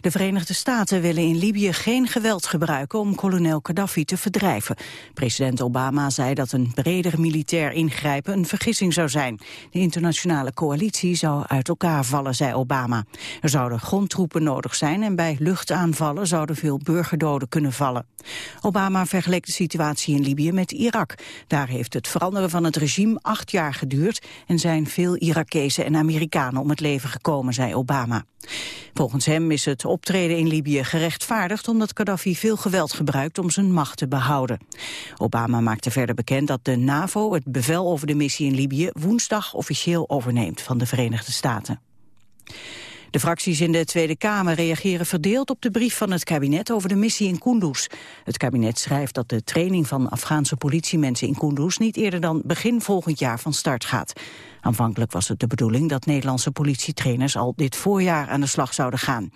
De Verenigde Staten willen in Libië geen geweld gebruiken om kolonel Gaddafi te verdrijven. President Obama zei dat een breder militair ingrijpen een vergissing zou zijn. De internationale coalitie zou uit elkaar vallen, zei Obama. Er zouden grondtroepen nodig zijn en bij luchtaanvallen zouden veel burgerdoden kunnen vallen. Obama vergeleek de situatie in Libië met Irak. Daar heeft het veranderen van het regime acht jaar geduurd en zijn veel Irakezen en Amerikanen om het leven gekomen, zei Obama. Volgens hem is het optreden in Libië gerechtvaardigd omdat Gaddafi veel geweld gebruikt om zijn macht te behouden. Obama maakte verder bekend dat de NAVO het bevel over de missie in Libië woensdag officieel overneemt van de Verenigde Staten. De fracties in de Tweede Kamer reageren verdeeld op de brief van het kabinet over de missie in Kunduz. Het kabinet schrijft dat de training van Afghaanse politiemensen in Kunduz niet eerder dan begin volgend jaar van start gaat. Aanvankelijk was het de bedoeling dat Nederlandse politietrainers al dit voorjaar aan de slag zouden gaan.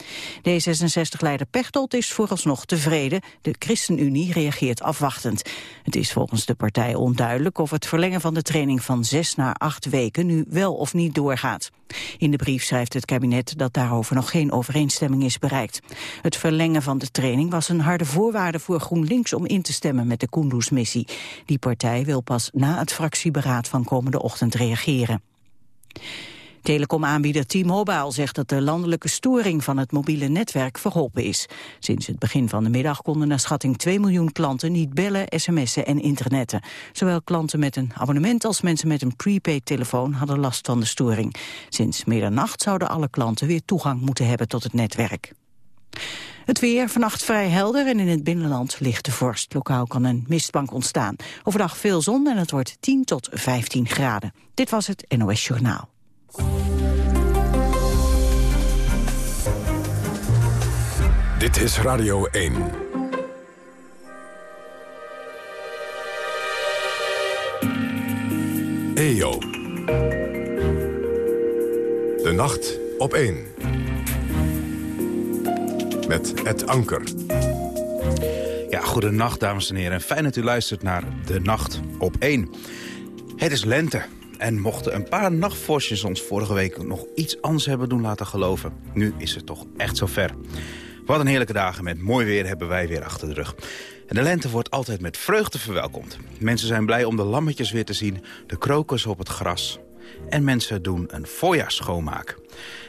D66-leider Pechtold is vooralsnog tevreden. De ChristenUnie reageert afwachtend. Het is volgens de partij onduidelijk of het verlengen van de training van zes naar acht weken nu wel of niet doorgaat. In de brief schrijft het kabinet dat daarover nog geen overeenstemming is bereikt. Het verlengen van de training was een harde voorwaarde voor GroenLinks om in te stemmen met de Kunduz-missie. Die partij wil pas na het fractieberaad van komende ochtend reageren. Telecomaanbieder T-Mobile zegt dat de landelijke storing van het mobiele netwerk verholpen is. Sinds het begin van de middag konden naar schatting 2 miljoen klanten niet bellen, sms'en en internetten. Zowel klanten met een abonnement als mensen met een prepaid telefoon hadden last van de storing. Sinds middernacht zouden alle klanten weer toegang moeten hebben tot het netwerk. Het weer vannacht vrij helder en in het binnenland ligt de vorst. Lokaal kan een mistbank ontstaan. Overdag veel zon en het wordt 10 tot 15 graden. Dit was het NOS Journaal. Dit is Radio 1. EO. De nacht op 1 met het Anker. Ja, goedenacht dames en heren. Fijn dat u luistert naar De Nacht op 1. Het is lente. En mochten een paar nachtvorstjes ons vorige week nog iets anders hebben doen laten geloven. Nu is het toch echt zover. Wat een heerlijke dagen met mooi weer hebben wij weer achter de rug. En de lente wordt altijd met vreugde verwelkomd. Mensen zijn blij om de lammetjes weer te zien, de krokus op het gras. En mensen doen een voorjaarsschoonmaak.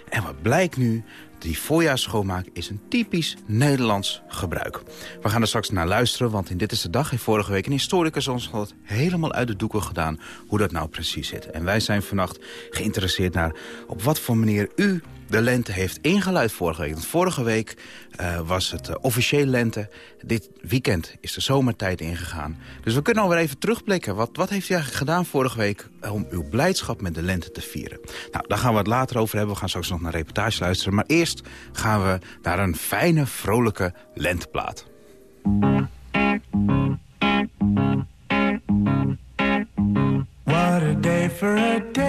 En wat blijkt nu? Die voorjaarsschoonmaak is een typisch Nederlands gebruik. We gaan er straks naar luisteren, want in Dit is de Dag heeft vorige week een historicus ons al helemaal uit de doeken gedaan hoe dat nou precies zit. En wij zijn vannacht geïnteresseerd naar op wat voor manier u de lente heeft ingeluid vorige week. Want vorige week uh, was het uh, officieel lente. Dit weekend is de zomertijd ingegaan. Dus we kunnen alweer even terugblikken. Wat, wat heeft u eigenlijk gedaan vorige week uh, om uw blijdschap met de lente te vieren? Nou, daar gaan we het later over hebben. We gaan straks nog naar reportage luisteren. Maar eerst gaan we naar een fijne, vrolijke lenteplaat. What a day for a daydream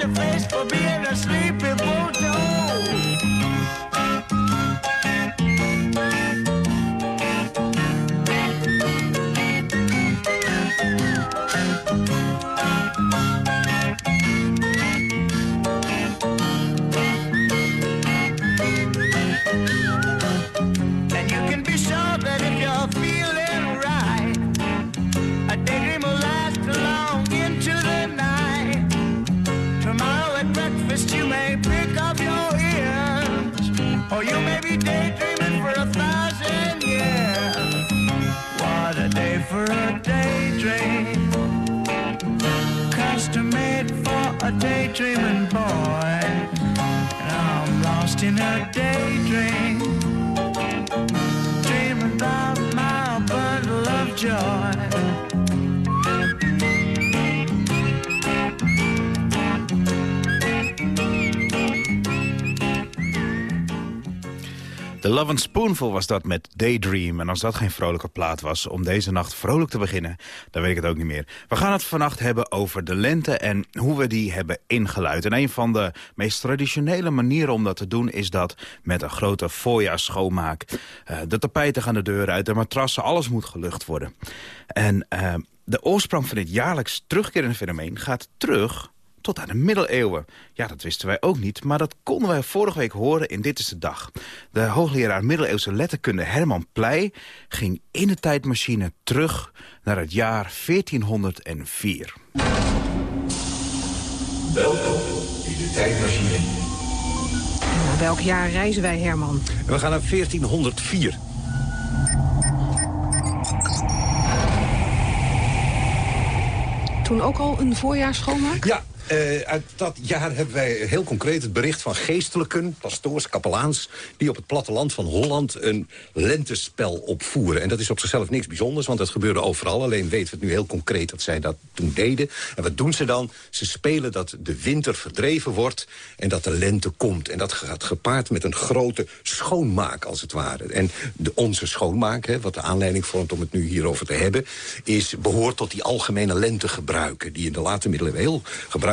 In the face for being a sleepy bulldog. Daydreaming boy. And I'm lost in a daydream. Dreaming about my bundle of joy. The Love and Spoonful was dat met Daydream. En als dat geen vrolijke plaat was om deze nacht vrolijk te beginnen... dan weet ik het ook niet meer. We gaan het vannacht hebben over de lente en hoe we die hebben ingeluid. En een van de meest traditionele manieren om dat te doen... is dat met een grote voorjaarsschoonmaak. Uh, de tapijten gaan de deuren uit, de matrassen, alles moet gelucht worden. En uh, de oorsprong van dit jaarlijks terugkerende fenomeen gaat terug tot aan de middeleeuwen. Ja, dat wisten wij ook niet, maar dat konden wij vorige week horen in Dit is de Dag. De hoogleraar middeleeuwse letterkunde Herman Pleij ging in de tijdmachine terug naar het jaar 1404. Welkom in de tijdmachine. Naar welk jaar reizen wij, Herman? We gaan naar 1404. Toen ook al een voorjaarsschoonmaak? Ja, uh, uit dat jaar hebben wij heel concreet het bericht van geestelijken, pastoors, kapelaans... die op het platteland van Holland een lentespel opvoeren. En dat is op zichzelf niks bijzonders, want dat gebeurde overal. Alleen weten we het nu heel concreet dat zij dat toen deden. En wat doen ze dan? Ze spelen dat de winter verdreven wordt en dat de lente komt. En dat gaat gepaard met een grote schoonmaak, als het ware. En de, onze schoonmaak, hè, wat de aanleiding vormt om het nu hierover te hebben... Is, behoort tot die algemene lentegebruiken... die in de late middeleeuwen heel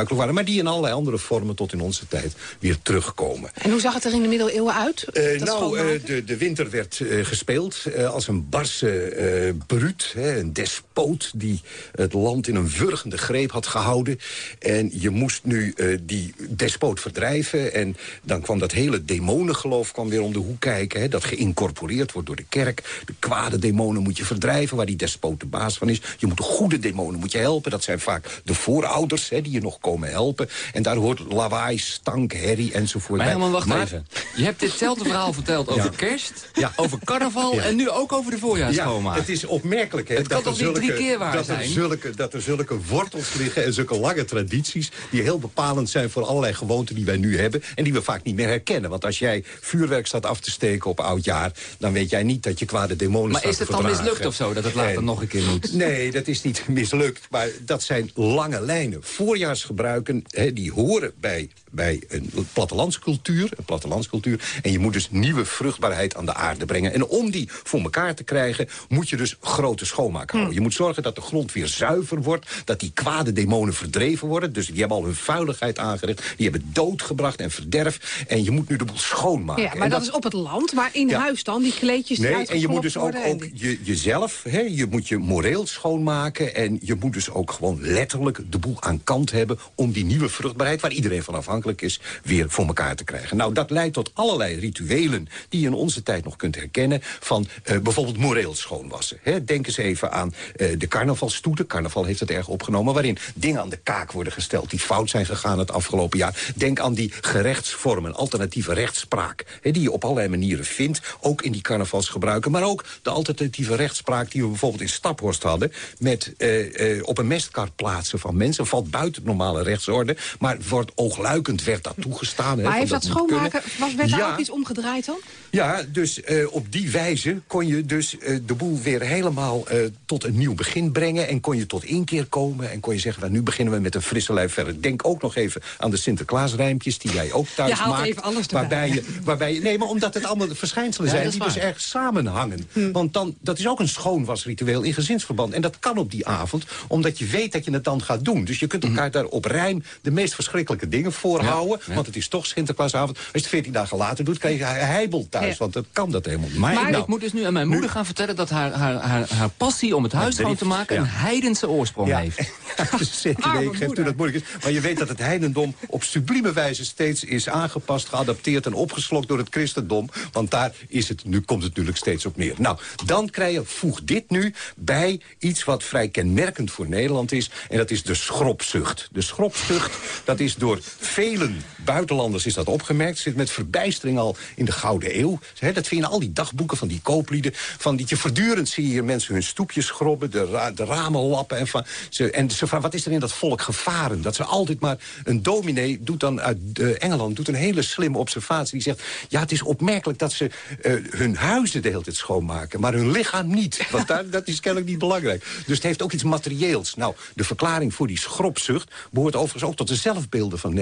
gebruikelijk waren... maar die in allerlei andere vormen tot in onze tijd weer terugkomen. En hoe zag het er in de middeleeuwen uit? Uh, nou, uh, de, de winter werd uh, gespeeld als een barse bruut, hè, een despoot... die het land in een wurgende greep had gehouden. En je moest nu die despoot verdrijven. En dan kwam dat hele demonengeloof kwam weer om de hoek kijken... Hè, dat geïncorporeerd wordt door de kerk. De kwade demonen moet je verdrijven, waar die despoot de baas van is. Je moet de goede demonen moet je helpen. Dat zijn vaak de voorouders hè, die je nog komen helpen. En daar hoort lawaai, stank, herrie enzovoort maar Herman, wacht even. Je hebt ditzelfde verhaal verteld over kerst, ja. over carnaval... Ja. en nu ook over de voorjaarsschoonmaak. Ja, het is opmerkelijk. Hè, het kan toch niet drie keer waar dat zijn? Er zulke, dat er zulke wortels liggen en zulke lange tradities... die heel bepalend zijn voor allerlei gewoonten die wij nu hebben... en die we vaak niet meer herkennen. Want als jij vuurwerk staat af te steken op oudjaar... dan weet jij niet dat je kwade demonen maar staat is het dan mislukt of zo, dat het later en, nog een keer moet? Nee, dat is niet mislukt. Maar dat zijn lange lijnen. Voorjaarsgebruik gebruiken, die horen bij, bij een plattelandscultuur, een plattelandscultuur. En je moet dus nieuwe vruchtbaarheid aan de aarde brengen. En om die voor elkaar te krijgen, moet je dus grote schoonmaak houden. Je moet zorgen dat de grond weer zuiver wordt, dat die kwade demonen verdreven worden. Dus die hebben al hun vuiligheid aangericht, die hebben doodgebracht en verderf. En je moet nu de boel schoonmaken. Ja, maar dat, dat, is op het land, maar in ja. huis dan, die kleedjes Nee, en je moet dus ook, ook je, jezelf, hè, je moet je moreel schoonmaken. En je moet dus ook gewoon letterlijk de boel aan kant hebben om die nieuwe vruchtbaarheid, waar iedereen van afhankelijk is, weer voor elkaar te krijgen. Nou, dat leidt tot allerlei rituelen die je in onze tijd nog kunt herkennen. Van uh, bijvoorbeeld moreel schoonwassen. Denk eens even aan uh, de carnavalstoeten. Carnaval heeft het erg opgenomen. Waarin dingen aan de kaak worden gesteld die fout zijn gegaan het afgelopen jaar. Denk aan die gerechtsvormen, alternatieve rechtspraak. Die je op allerlei manieren vindt. Ook in die carnavalsgebruiken. Maar ook de alternatieve rechtspraak die we bijvoorbeeld in Staphorst hadden. Met uh, op een mestkar plaatsen van mensen. Valt buiten normale rechtsorde. Maar wordt oogluikend werd dat toegestaan. Maar he, heeft dat, dat schoonmaken, was, werd ja. daar ook iets omgedraaid dan? Ja, dus uh, op die wijze kon je dus uh, de boel weer helemaal uh, tot een nieuw begin brengen. En kon je tot inkeer komen. En kon je zeggen, nou, nu beginnen we met een frisse lijf verder. Denk ook nog even aan de Sinterklaasrijmpjes die jij ook thuis je maakt. even alles waarbij je, waarbij je, Nee, maar omdat het allemaal verschijnselen ja, zijn die waar. dus erg samenhangen. Hm. Want dan, dat is ook een schoonwasritueel in gezinsverband. En dat kan op die avond, omdat je weet dat je het dan gaat doen. Dus je kunt elkaar hm. daar op rijm de meest verschrikkelijke dingen voorhouden. Ja, ja. Want het is toch Sinterklaasavond. Als je het 14 dagen later doet, krijg je heibel thuis. Ja. Want dat kan dat helemaal niet. Maar, maar nou, ik moet dus nu aan mijn moeder nu, gaan vertellen... dat haar, haar, haar, haar passie om het huis schoon te maken... een heidense oorsprong heeft. Zeker, nee, ik geef toe dat moeilijk is. Maar je weet dat het heidendom op sublieme wijze steeds is aangepast... geadapteerd en opgeslokt door het christendom. Want daar is het, nu komt het natuurlijk steeds op neer. Nou, dan krijg je, voeg dit nu bij iets wat vrij kenmerkend voor Nederland is. En dat is de schropzucht. De schropstucht, dat is door velen buitenlanders is dat opgemerkt. Zit met verbijstering al in de Gouden Eeuw. dat vind je in al die dagboeken van die kooplieden. Van die je voortdurend zie je hier mensen hun stoepjes schrobben, de, de ramen lappen. En, van, ze, en ze van, wat is er in dat volk gevaren? Dat ze altijd maar... Een dominee doet dan uit uh, Engeland doet een hele slimme observatie. Die zegt, ja, het is opmerkelijk dat ze uh, hun huizen de hele tijd schoonmaken. Maar hun lichaam niet. Want daar, dat is kennelijk niet belangrijk. Dus het heeft ook iets materieels. Nou, de verklaring voor die schropzucht... behoort overigens ook tot de zelfbeelden van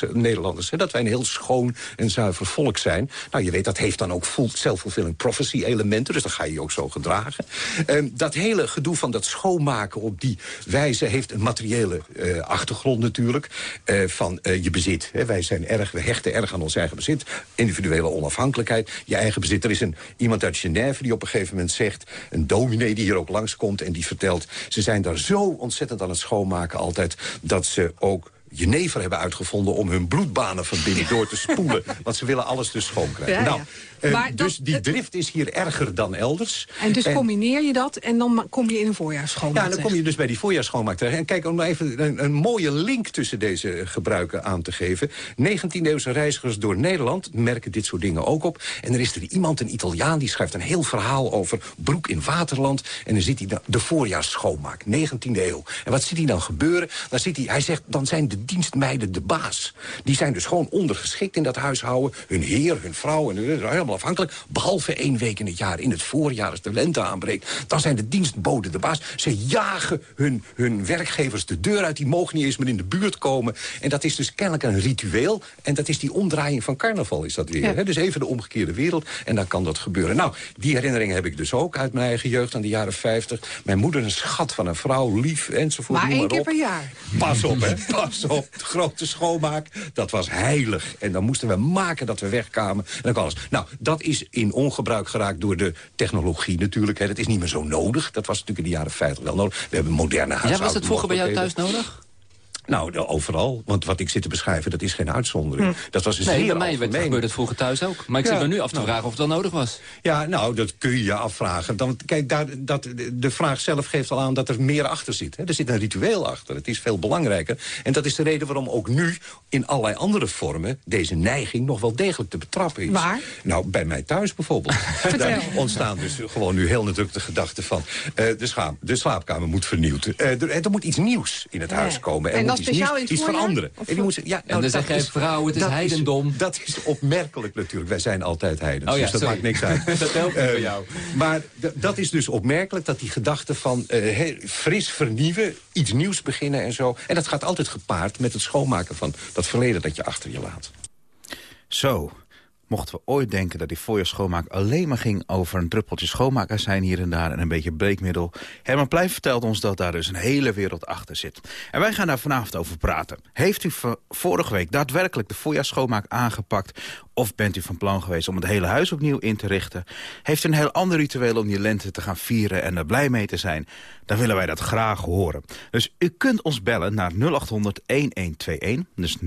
Nederlanders. Nederlanders hè, dat wij een heel schoon en zuiver volk zijn. Nou, je weet, dat heeft dan ook self-fulfilling prophecy elementen. Dus dan ga je je ook zo gedragen. Uh, dat hele gedoe van dat schoonmaken op die wijze... heeft een materiële uh, achtergrond natuurlijk. Uh, van je bezit. Hè. Wij zijn erg, we hechten erg aan ons eigen bezit. Individuele onafhankelijkheid. Je eigen bezit. Er is een, iemand uit Genève die op een gegeven moment zegt... een dominee die hier ook langskomt en die vertelt... ze zijn daar zo ontzettend aan het schoonmaken altijd... dat ze ook jenever hebben uitgevonden om hun bloedbanen van binnen door te spoelen. want ze willen alles dus schoon krijgen. nou, uh, dus die drift is hier erger dan elders. En dus combineer je dat en dan kom je in een voorjaarsschoonmaak Ja, dan kom je dus bij die voorjaarsschoonmaak terecht. En kijk, om even een, een, mooie link tussen deze gebruiken aan te geven. 19e-eeuwse reizigers door Nederland merken dit soort dingen ook op. En er is er iemand, een Italiaan, die schrijft een heel verhaal over broek in Waterland. En dan ziet hij de, voorjaarsschoonmaak, 19e eeuw. En wat ziet hij dan gebeuren? Dan ziet hij, hij zegt, dan zijn de dienstmeiden de baas. Die zijn dus gewoon ondergeschikt in dat huishouden. Hun heer, hun vrouw, en afhankelijk. Behalve één week in het jaar, in het voorjaar, als de lente aanbreekt. Dan zijn de dienstboden de baas. Ze jagen hun, hun werkgevers de deur uit. Die mogen niet eens meer in de buurt komen. En dat is dus kennelijk een ritueel. En dat is die omdraaiing van carnaval, is dat weer. Hè? Dus even de omgekeerde wereld. En dan kan dat gebeuren. Nou, die herinneringen heb ik dus ook uit mijn eigen jeugd aan de jaren 50. Mijn moeder een schat van een vrouw, lief enzovoort. Maar één keer per jaar. Pas op, hè. Pas op. De grote schoonmaak, dat was heilig. En dan moesten we maken dat we wegkwamen. En dan alles. Nou, dat is in ongebruik geraakt door de technologie natuurlijk. Hè. Dat is niet meer zo nodig. Dat was natuurlijk in de jaren 50 wel nodig. We hebben moderne huishouden. Ja, was het vroeger bij jou thuis nodig? Nou, overal. Want wat ik zit te beschrijven, dat is geen uitzondering. Hm. Dat was een nee, zeer bij mij werd, gebeurde het vroeger thuis ook. Maar ik ja, zit me nu af te nou, vragen of het wel nodig was. Ja, nou, dat kun je je afvragen. Dan, kijk, daar, dat, de vraag zelf geeft al aan dat er meer achter zit. Hè. Er zit een ritueel achter. Het is veel belangrijker. En dat is de reden waarom ook nu in allerlei andere vormen... deze neiging nog wel degelijk te betrappen is. Waar? Nou, bij mij thuis bijvoorbeeld. daar ontstaan dus gewoon nu heel natuurlijk de gedachte van... Uh, de, schaam, de slaapkamer moet vernieuwd. Uh, er, er, moet iets nieuws in het huis komen. En, speciaal iets, iets veranderen. En, die moet, ja, nou, en dan zeg jij, vrouw, het is heidendom. Is, dat is opmerkelijk natuurlijk. Wij zijn altijd heidens, oh, ja, dus dat maakt niks uit. dat helpt uh, voor jou. Maar dat is dus opmerkelijk, dat die gedachte van uh, fris vernieuwen... iets nieuws beginnen en zo. En dat gaat altijd gepaard met het schoonmaken van dat verleden dat je achter je laat. Zo, mochten we ooit denken dat die voorjaarsschoonmaak alleen maar ging over een druppeltje schoonmaakazijn hier en daar en een beetje breekmiddel. Herman Pleij vertelt ons dat daar dus een hele wereld achter zit. En wij gaan daar vanavond over praten. Heeft u vorige week daadwerkelijk de voorjaarsschoonmaak aangepakt of bent u van plan geweest om het hele huis opnieuw in te richten? Heeft u een heel ander ritueel om die lente te gaan vieren en er blij mee te zijn? Dan willen wij dat graag horen. Dus u kunt ons bellen naar 0800-1121. Dus 0800-1121.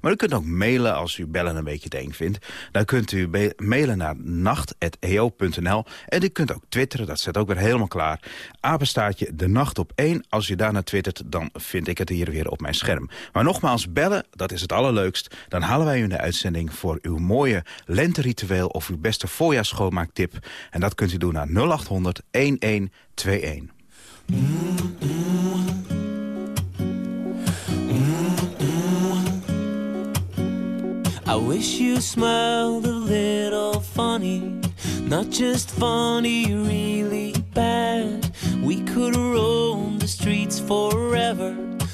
Maar u kunt ook mailen als u bellen een beetje te eng vindt. Dan kunt u mailen naar nacht.eo.nl. En u kunt ook twitteren, dat zit ook weer helemaal klaar. Apenstaartje de nacht op 1. Als u daarna twittert, dan vind ik het hier weer op mijn scherm. Maar nogmaals, bellen, dat is het allerleukst. Dan halen wij u in de uitzending voor uw mooie lenteritueel... of uw beste voorjaarsschoonmaaktip. En dat kunt u doen naar 0800 1121. I wish you smiled a little funny. Not just funny, really bad. We could roam the streets forever.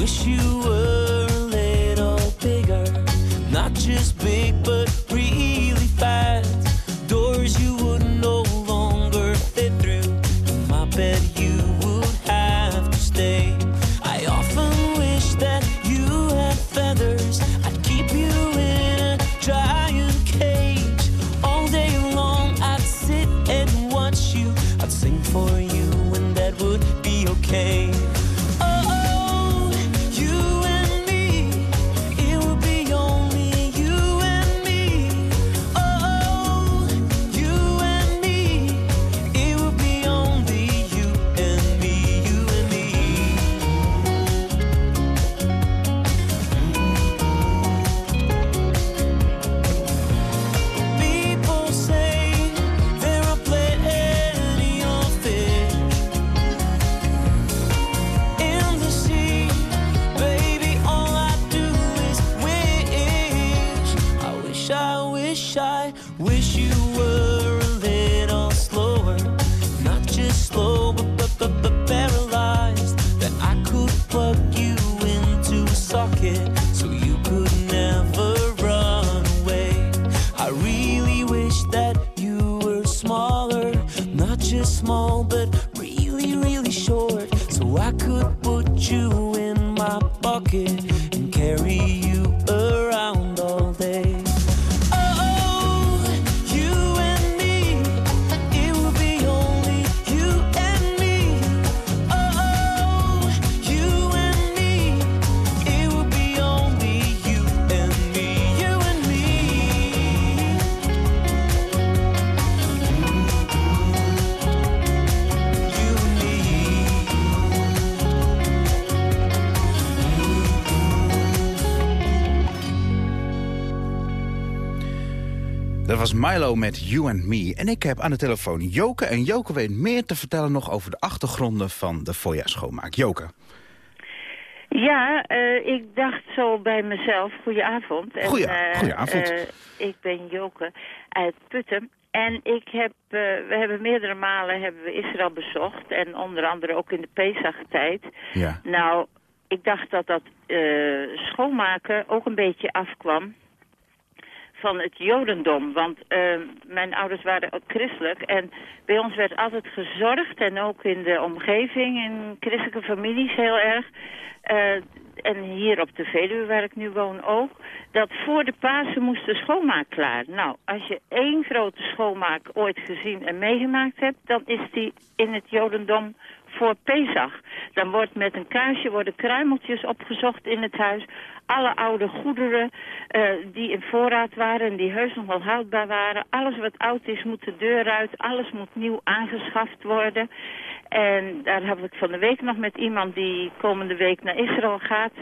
Wish you were was Milo met You and Me. En ik heb aan de telefoon Joke. En Joke weet meer te vertellen nog over de achtergronden van de Foya-schoonmaak. Joke. Ja, eh, ik dacht zo bij mezelf, goedenavond. En, Goeie- eh, goedenavond. eh, ik ben Joke uit Putten. En ik heb, we hebben meerdere malen hebben we Israël bezocht. En onder andere ook in de Pesach-tijd. Ja. Nou, ik dacht dat dat schoonmaken ook een beetje afkwam van het jodendom. Want eh, mijn ouders waren ook christelijk. En bij ons werd altijd gezorgd. En ook in de omgeving, in christelijke families heel erg. eh, en hier op de Veluwe, waar ik nu woon ook. Dat voor de Pasen moest de schoonmaak klaar. Nou, als je één grote schoonmaak ooit gezien en meegemaakt hebt... dan is die in het jodendom voor Pesach. Dan wordt met een kaarsje worden kruimeltjes opgezocht in het huis. Alle oude goederen eh, die in voorraad waren en die heus nog wel houdbaar waren. Alles wat oud is moet de deur uit. Alles moet nieuw aangeschaft worden. En daar heb ik van de week nog met iemand die komende week naar Israël gaat...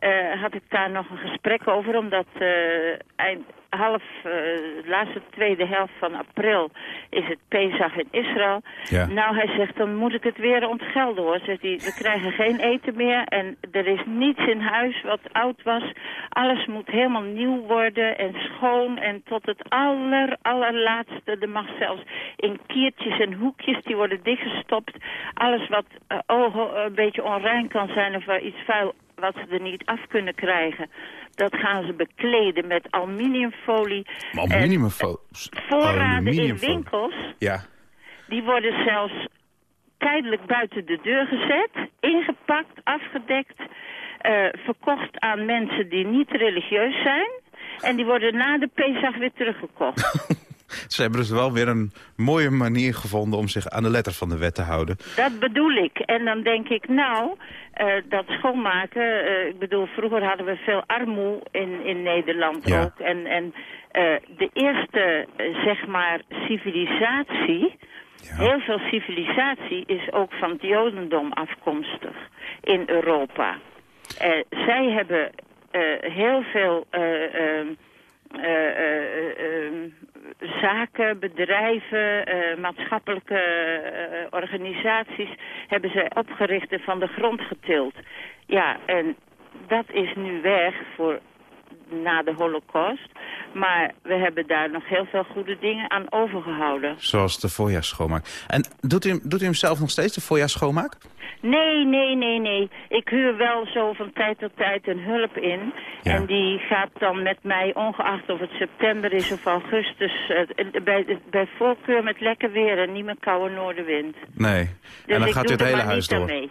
eh, had ik daar nog een gesprek over, omdat eh, eind, half, eh, de laatste tweede helft van april is het Pesach in Israël. Ja. Nou, hij zegt, dan moet ik het weer ontgelden hoor. Zegt hij, we krijgen geen eten meer en er is niets in huis wat oud was. Alles moet helemaal nieuw worden en schoon en tot het aller, allerlaatste. Er mag zelfs in kiertjes en hoekjes, die worden dichtgestopt. Alles wat een beetje onrein kan zijn of waar iets vuil wat ze er niet af kunnen krijgen. Dat gaan ze bekleden met aluminiumfolie. Aluminiumfolie. Voorraden in winkels, Ja. die worden zelfs tijdelijk buiten de deur gezet, ingepakt, afgedekt, eh, verkocht aan mensen die niet religieus zijn. En die worden na de Pesach weer teruggekocht. Ze hebben dus wel weer een mooie manier gevonden om zich aan de letter van de wet te houden. Dat bedoel ik. En dan denk ik, nou, eh, dat schoonmaken... eh, ik bedoel, vroeger hadden we veel armoe in, in Nederland Ja. ook. En, en eh, de eerste, zeg maar, civilisatie... Heel veel civilisatie is ook van het jodendom afkomstig in Europa. Zij hebben heel veel... eh, zaken, bedrijven, eh, maatschappelijke eh, organisaties hebben zij opgericht en van de grond getild. Ja, en dat is nu weg voor na de holocaust. Maar we hebben daar nog heel veel goede dingen aan overgehouden. Zoals de voorjaarsschoonmaak. En doet u, doet u hem zelf nog steeds, de voorjaarsschoonmaak? Nee, nee, nee, nee. Ik huur wel zo van tijd tot tijd een hulp in. En die gaat dan met mij, ongeacht of het september is of augustus... Uh, bij, bij voorkeur met lekker weer en niet met koude noordenwind. Nee, Dus en dan ik gaat u het hele huis door. mee.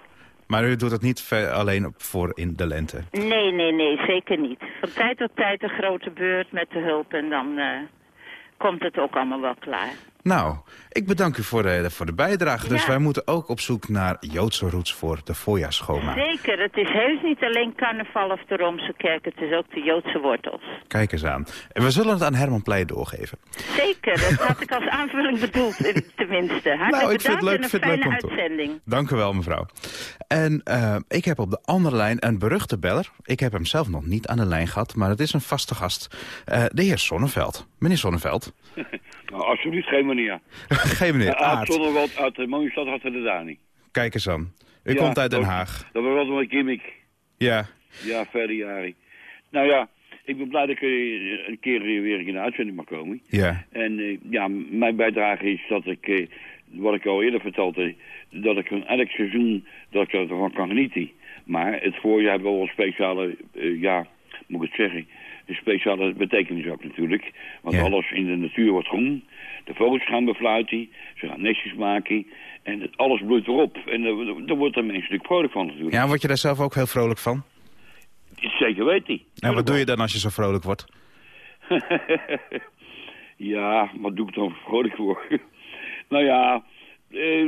Maar u doet het niet alleen voor in de lente. Nee, nee, nee, zeker niet. Van tijd tot tijd een grote beurt met de hulp en dan eh, komt het ook allemaal wel klaar. Nou, ik bedank u voor de, voor de bijdrage. Dus Ja. wij moeten ook op zoek naar Joodse roots voor de voorjaarsschoonmaak. Zeker, het is heus niet alleen carnaval of de Romse kerk, het is ook de Joodse wortels. Kijk eens aan. En we zullen het aan Herman Pleij doorgeven. Zeker, dat had ik als aanvulling bedoeld, in- tenminste. Hartelijk Nou, ik vind het leuk, en vind het leuk fijne om te- uitzending. Dank u wel, mevrouw. En eh, ik heb op de andere lijn een beruchte beller. Ik heb hem zelf nog niet aan de lijn gehad, maar het is een vaste gast. Eh, de heer Sonneveld. Meneer Sonneveld. Nou, alsjeblieft, geen meneer. Geen meneer Aard. Zonneveld uit de mooie stad achter de Dani. Kijk eens aan. U Ja, komt uit Den Haag. Dat was wel een gimmick. Ja. Ja, verder jaren. Nou ja, ik ben blij dat ik een keer weer in de uitzending mag komen. Ja. En eh, ja, mijn bijdrage is dat ik, eh, wat ik al eerder vertelde, dat ik van elk seizoen dat ik ervan kan genieten. Maar het voorjaar heeft wel een speciale, eh, ja, moet ik het zeggen, een speciale betekenis ook natuurlijk. Want Ja. alles in de natuur wordt groen. De vogels gaan befluiten, ze gaan nestjes maken en alles bloeit erop. En daar wordt de mens natuurlijk vrolijk van natuurlijk. Ja, word je daar zelf ook heel vrolijk van? Zeker weet hij. En wat doe je dan als je zo vrolijk wordt? ja, wat doe ik dan vrolijk voor? nou ja, eh,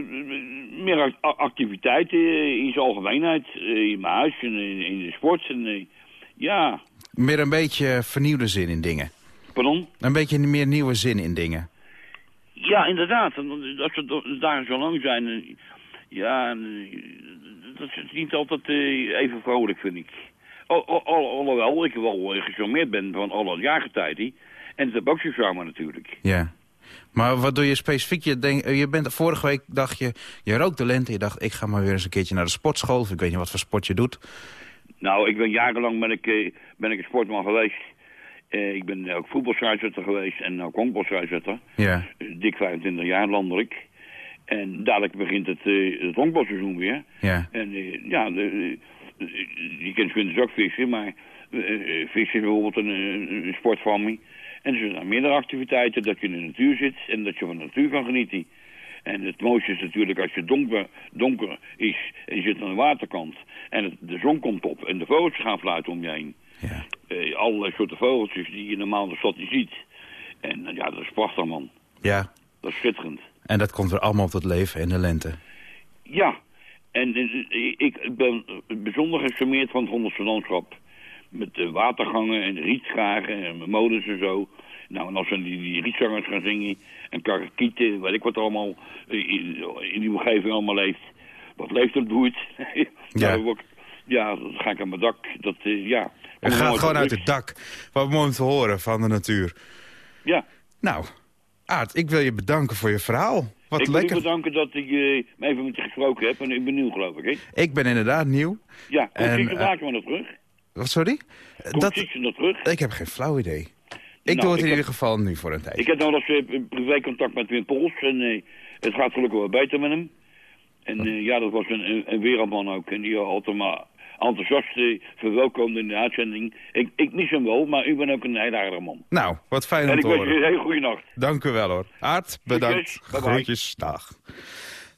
meer activiteiten eh, in zijn algemeenheid. eh, in mijn huis en in, in de sport. En, ja, Meer een beetje vernieuwde zin in dingen. pardon? Een beetje meer nieuwe zin in dingen. Ja, inderdaad. Als we dagen zo lang zijn... eh, ja, eh, dat is niet altijd eh, even vrolijk, vind ik. Al, al, al- alhoewel ik wel gecharmeerd ben van alle jaargetijden. En het tabaksenzomer natuurlijk. Ja. Maar wat doe je specifiek? Je, denk, je bent, vorige week dacht je, je rookt de lente. Je dacht, ik ga maar weer eens een keertje naar de sportschool. Of ik weet niet wat voor sport je doet. Nou, ik ben jarenlang ben ik, eh, ben ik een sportman geweest. Eh, ik ben ook voetbalscheidsrechter geweest en ook honkbalscheidsrechter. Ja. Eh, dik 25 jaar landelijk. En dadelijk begint het, eh het honkbalseizoen weer. Ja. En ja, de, eh, je kunt winters ook vissen, maar vissen is bijvoorbeeld een, een, een sport van me. En er zijn meerdere activiteiten, dat je in de natuur zit en dat je van de natuur kan genieten. En het mooiste is natuurlijk als het donker, donker is en je zit aan de waterkant. En het, de zon komt op en de vogels gaan fluiten om je heen. Ja. Eh, allerlei soorten vogeltjes die je normaal in de stad niet ziet. En eh, ja, dat is prachtig man. Ja. Dat is schitterend. En dat komt weer allemaal tot leven in de lente. Ja, en eh, ik, ben bijzonder gecharmeerd van het Honderdste landschap. Met de watergangen en rietgragen en molens en zo. Nou, en als we die, die rietzangers gaan zingen en karakieten, weet ik wat allemaal eh, in, in die omgeving allemaal leeft. Wat leeft er bloeit. Ja. ja. dan word ik- ja, ga ik aan mijn dak. Dat, eh, ja. Het gaat gewoon uit het dak. Wat mooi om te horen van de natuur. Ja. Nou, Aard, ik wil je bedanken voor je verhaal. Wat ik wil lekker. bedanken dat ik eh, even met je gesproken heb. En ik ben nieuw, geloof ik, hè? Ik ben inderdaad nieuw. Ja, komt En, eh, Blaakman nog terug? Wat, sorry? Komt Dat, terug? ik heb geen flauw idee. Ik Nou, doe het ik in ieder geval nu voor een tijd. Ik heb nog eens eh, privécontact met Wim Pols en eh, het gaat gelukkig wel beter met hem. En eh, ja, dat was een, een, een wereldman ook. En die altijd maar enthousiast verwelkomde in de uitzending. Ik, ik mis hem wel, maar u bent ook een hele aardige man. Nou, wat fijn en om ik te wens je een hele goede nacht. Dank u wel hoor. Aard, bedankt. Groetjes, dag.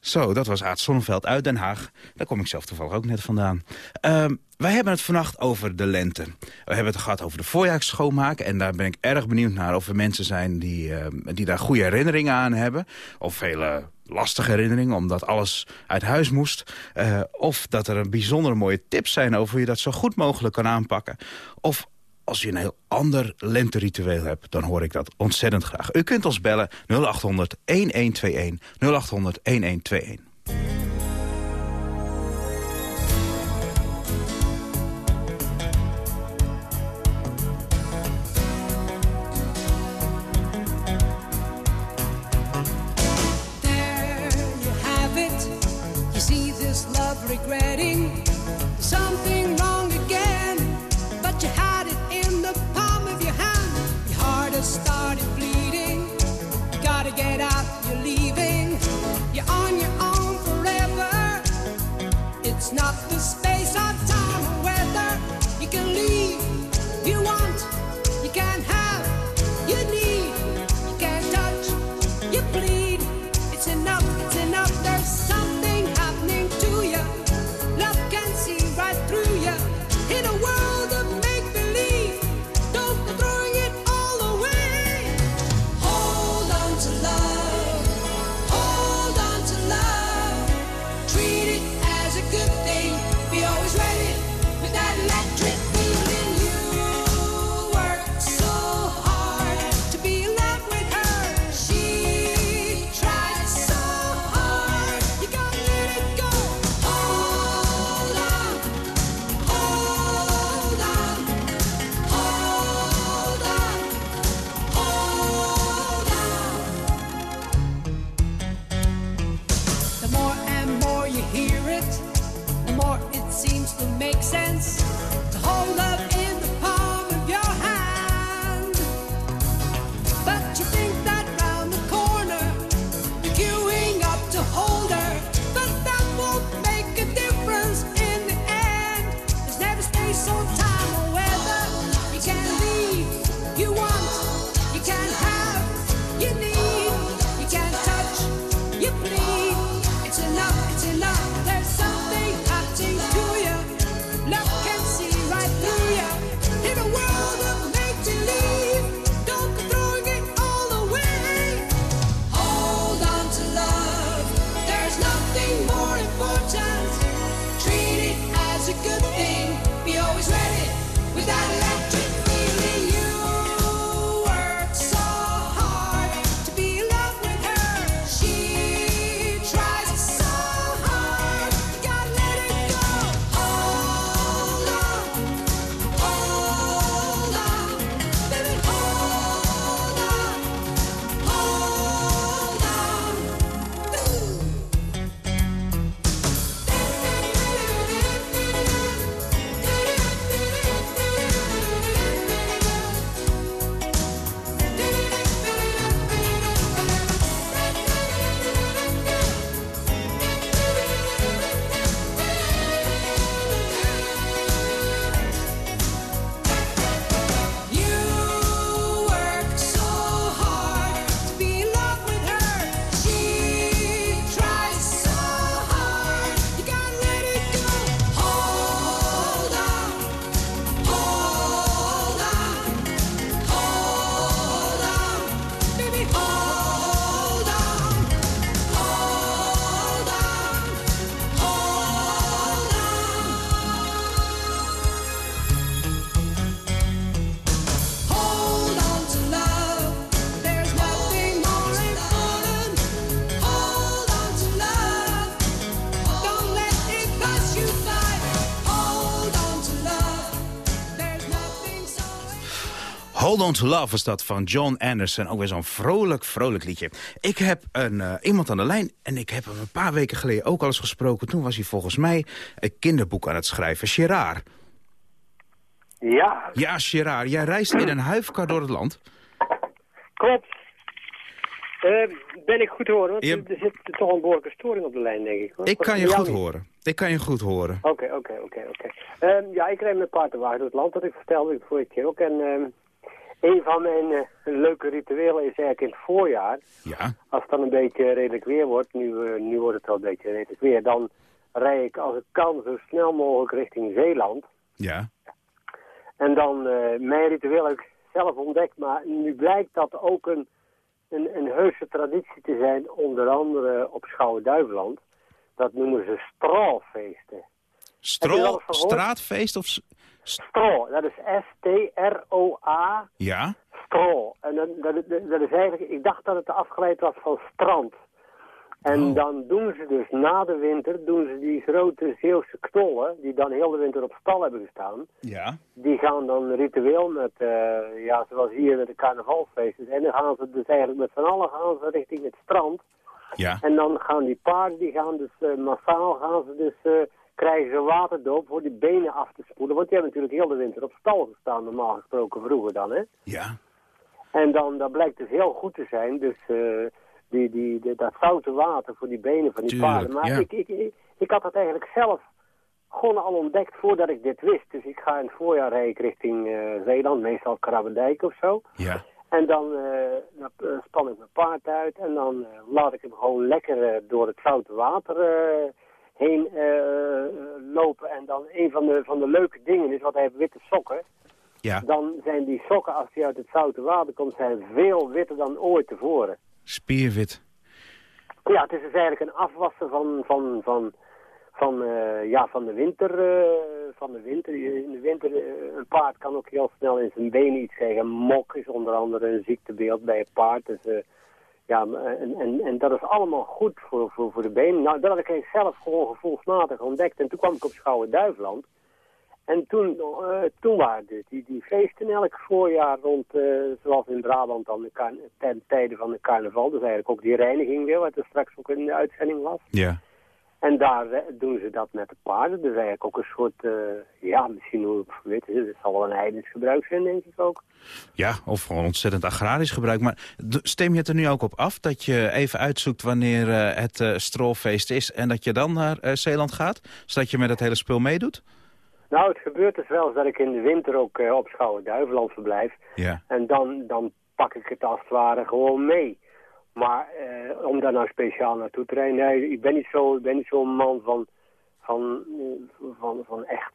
Zo, dat was Aard Sonneveld uit Den Haag. Daar kom ik zelf toevallig ook net vandaan. Ehm, wij hebben het vannacht over de lente. We hebben het gehad over de voorjaarsschoonmaak. En daar ben ik erg benieuwd naar of er mensen zijn die, ehm, die daar goede herinneringen aan hebben. Of hele lastige herinneringen, omdat alles uit huis moest. Eh, of dat er een bijzondere mooie tips zijn over hoe je dat zo goed mogelijk kan aanpakken. Of als je een heel ander lenteritueel hebt, dan hoor ik dat ontzettend graag. U kunt ons bellen 0800 1121 0800 1121. Hold on to love was dat van John Anderson. Ook weer zo'n vrolijk, vrolijk liedje. Ik heb een, eh, iemand aan de lijn en ik heb hem een paar weken geleden ook al eens gesproken. Toen was hij volgens mij een kinderboek aan het schrijven. Gerard. Ja, Ja, Gerard. Jij reist in een huifkar door het land. klopt. Eh, ben ik goed te horen? Want Je- er zit toch een behoorlijke storing op de lijn, denk ik. hoor. Ik kan je goed niet? horen. Ik kan je goed horen. Oké, oké, oké, oké. Ehm, Ja, ik reed met paardenwagen door het land, dat ik vertelde ik vorige keer ook. En ehm, een van mijn eh, leuke rituelen is eigenlijk in het voorjaar. Ja. Als het dan een beetje redelijk weer wordt, nu, eh, nu wordt het wel een beetje redelijk weer, dan rijd ik als ik kan zo snel mogelijk richting Zeeland. Ja. En dan, eh, mijn ritueel heb ik zelf ontdekt, maar nu blijkt dat ook een, een, een heuse traditie te zijn, onder andere op Schouwen-Duiveland. Dat noemen ze straalfeesten. Gehoord? straatfeest of... s- Straal, dat is S-T-R-O-A, Ja? straal. En dat, dat, dat- is eigenlijk, ik dacht dat het afgeleid was van strand. En Oh. dan doen ze dus na de winter, doen ze die grote Zeeuwse knollen, die dan heel de winter op stal hebben gestaan. Ja. Die gaan dan ritueel met, eh, ja, zoals hier met de carnavalfeesten. En dan gaan ze dus eigenlijk met z'n allen gaan ze richting het strand. Ja. En dan gaan die paarden, die gaan dus eh, massaal, gaan ze dus, eh, krijgen ze waterdoop voor die benen af te spoelen. Want die hebben natuurlijk heel de winter op stal gestaan, normaal gesproken vroeger dan, hè. Ja. En dan, dat blijkt dus heel goed te zijn. Dus eh, die, die, die- dat zoute water voor die benen van die Tuurlijk, paarden. Maar ja. ik, ik, ik, ik had dat eigenlijk zelf gewoon al ontdekt voordat ik dit wist. Dus ik ga in het voorjaar rijd richting eh, Zeeland, meestal Krabbendijk of zo. Ja. En dan, eh, dan span ik mijn paard uit en dan laat ik hem gewoon lekker door het zoute water heen eh, lopen. En dan een van de, van de leuke dingen is, want hij heeft witte sokken. Ja. Dan zijn die sokken, als hij uit het zoute water komt, zijn veel witter dan ooit tevoren. Spierwit. Ja, het is dus eigenlijk een afwassen van, van, van, van, eh, ja, van de winter. eh, van de winter. In de winter, een paard kan ook heel snel in zijn benen iets krijgen. Mok is onder andere een ziektebeeld bij het paard. Dus, ja, en, en, en dat is allemaal goed voor, voor, voor de benen. Nou, dat had ik zelf gewoon gevoelsmatig ontdekt. En toen kwam ik op Schouwen-Duiveland. En toen, eh, toen waren dus die, die feesten elk voorjaar rond, eh, zoals in Brabant dan, de ten tijde van de carnaval. Dus eigenlijk ook die reiniging weer, wat er straks ook in de uitzending was. Ja. En daar eh, doen ze dat met de paarden. Dus eigenlijk ook een soort, eh, ja, misschien weet, het zal wel een heidens gebruik zijn, denk ik ook. Ja, of gewoon ontzettend agrarisch gebruik. Maar stem je het er nu ook op af dat je even uitzoekt wanneer eh, het strolfeest is... en dat je dan naar Zeeland gaat, zodat je met het hele spul meedoet? Nou, het gebeurt dus wel eens dat ik in de winter ook op Schouwen-Duiveland verblijf. Ja. En dan, dan pak ik het als het ware gewoon mee. Maar eh, om daar nou speciaal naartoe te rijden, nee, ik ben niet zo, zo'n man van, van, eh, van, van echt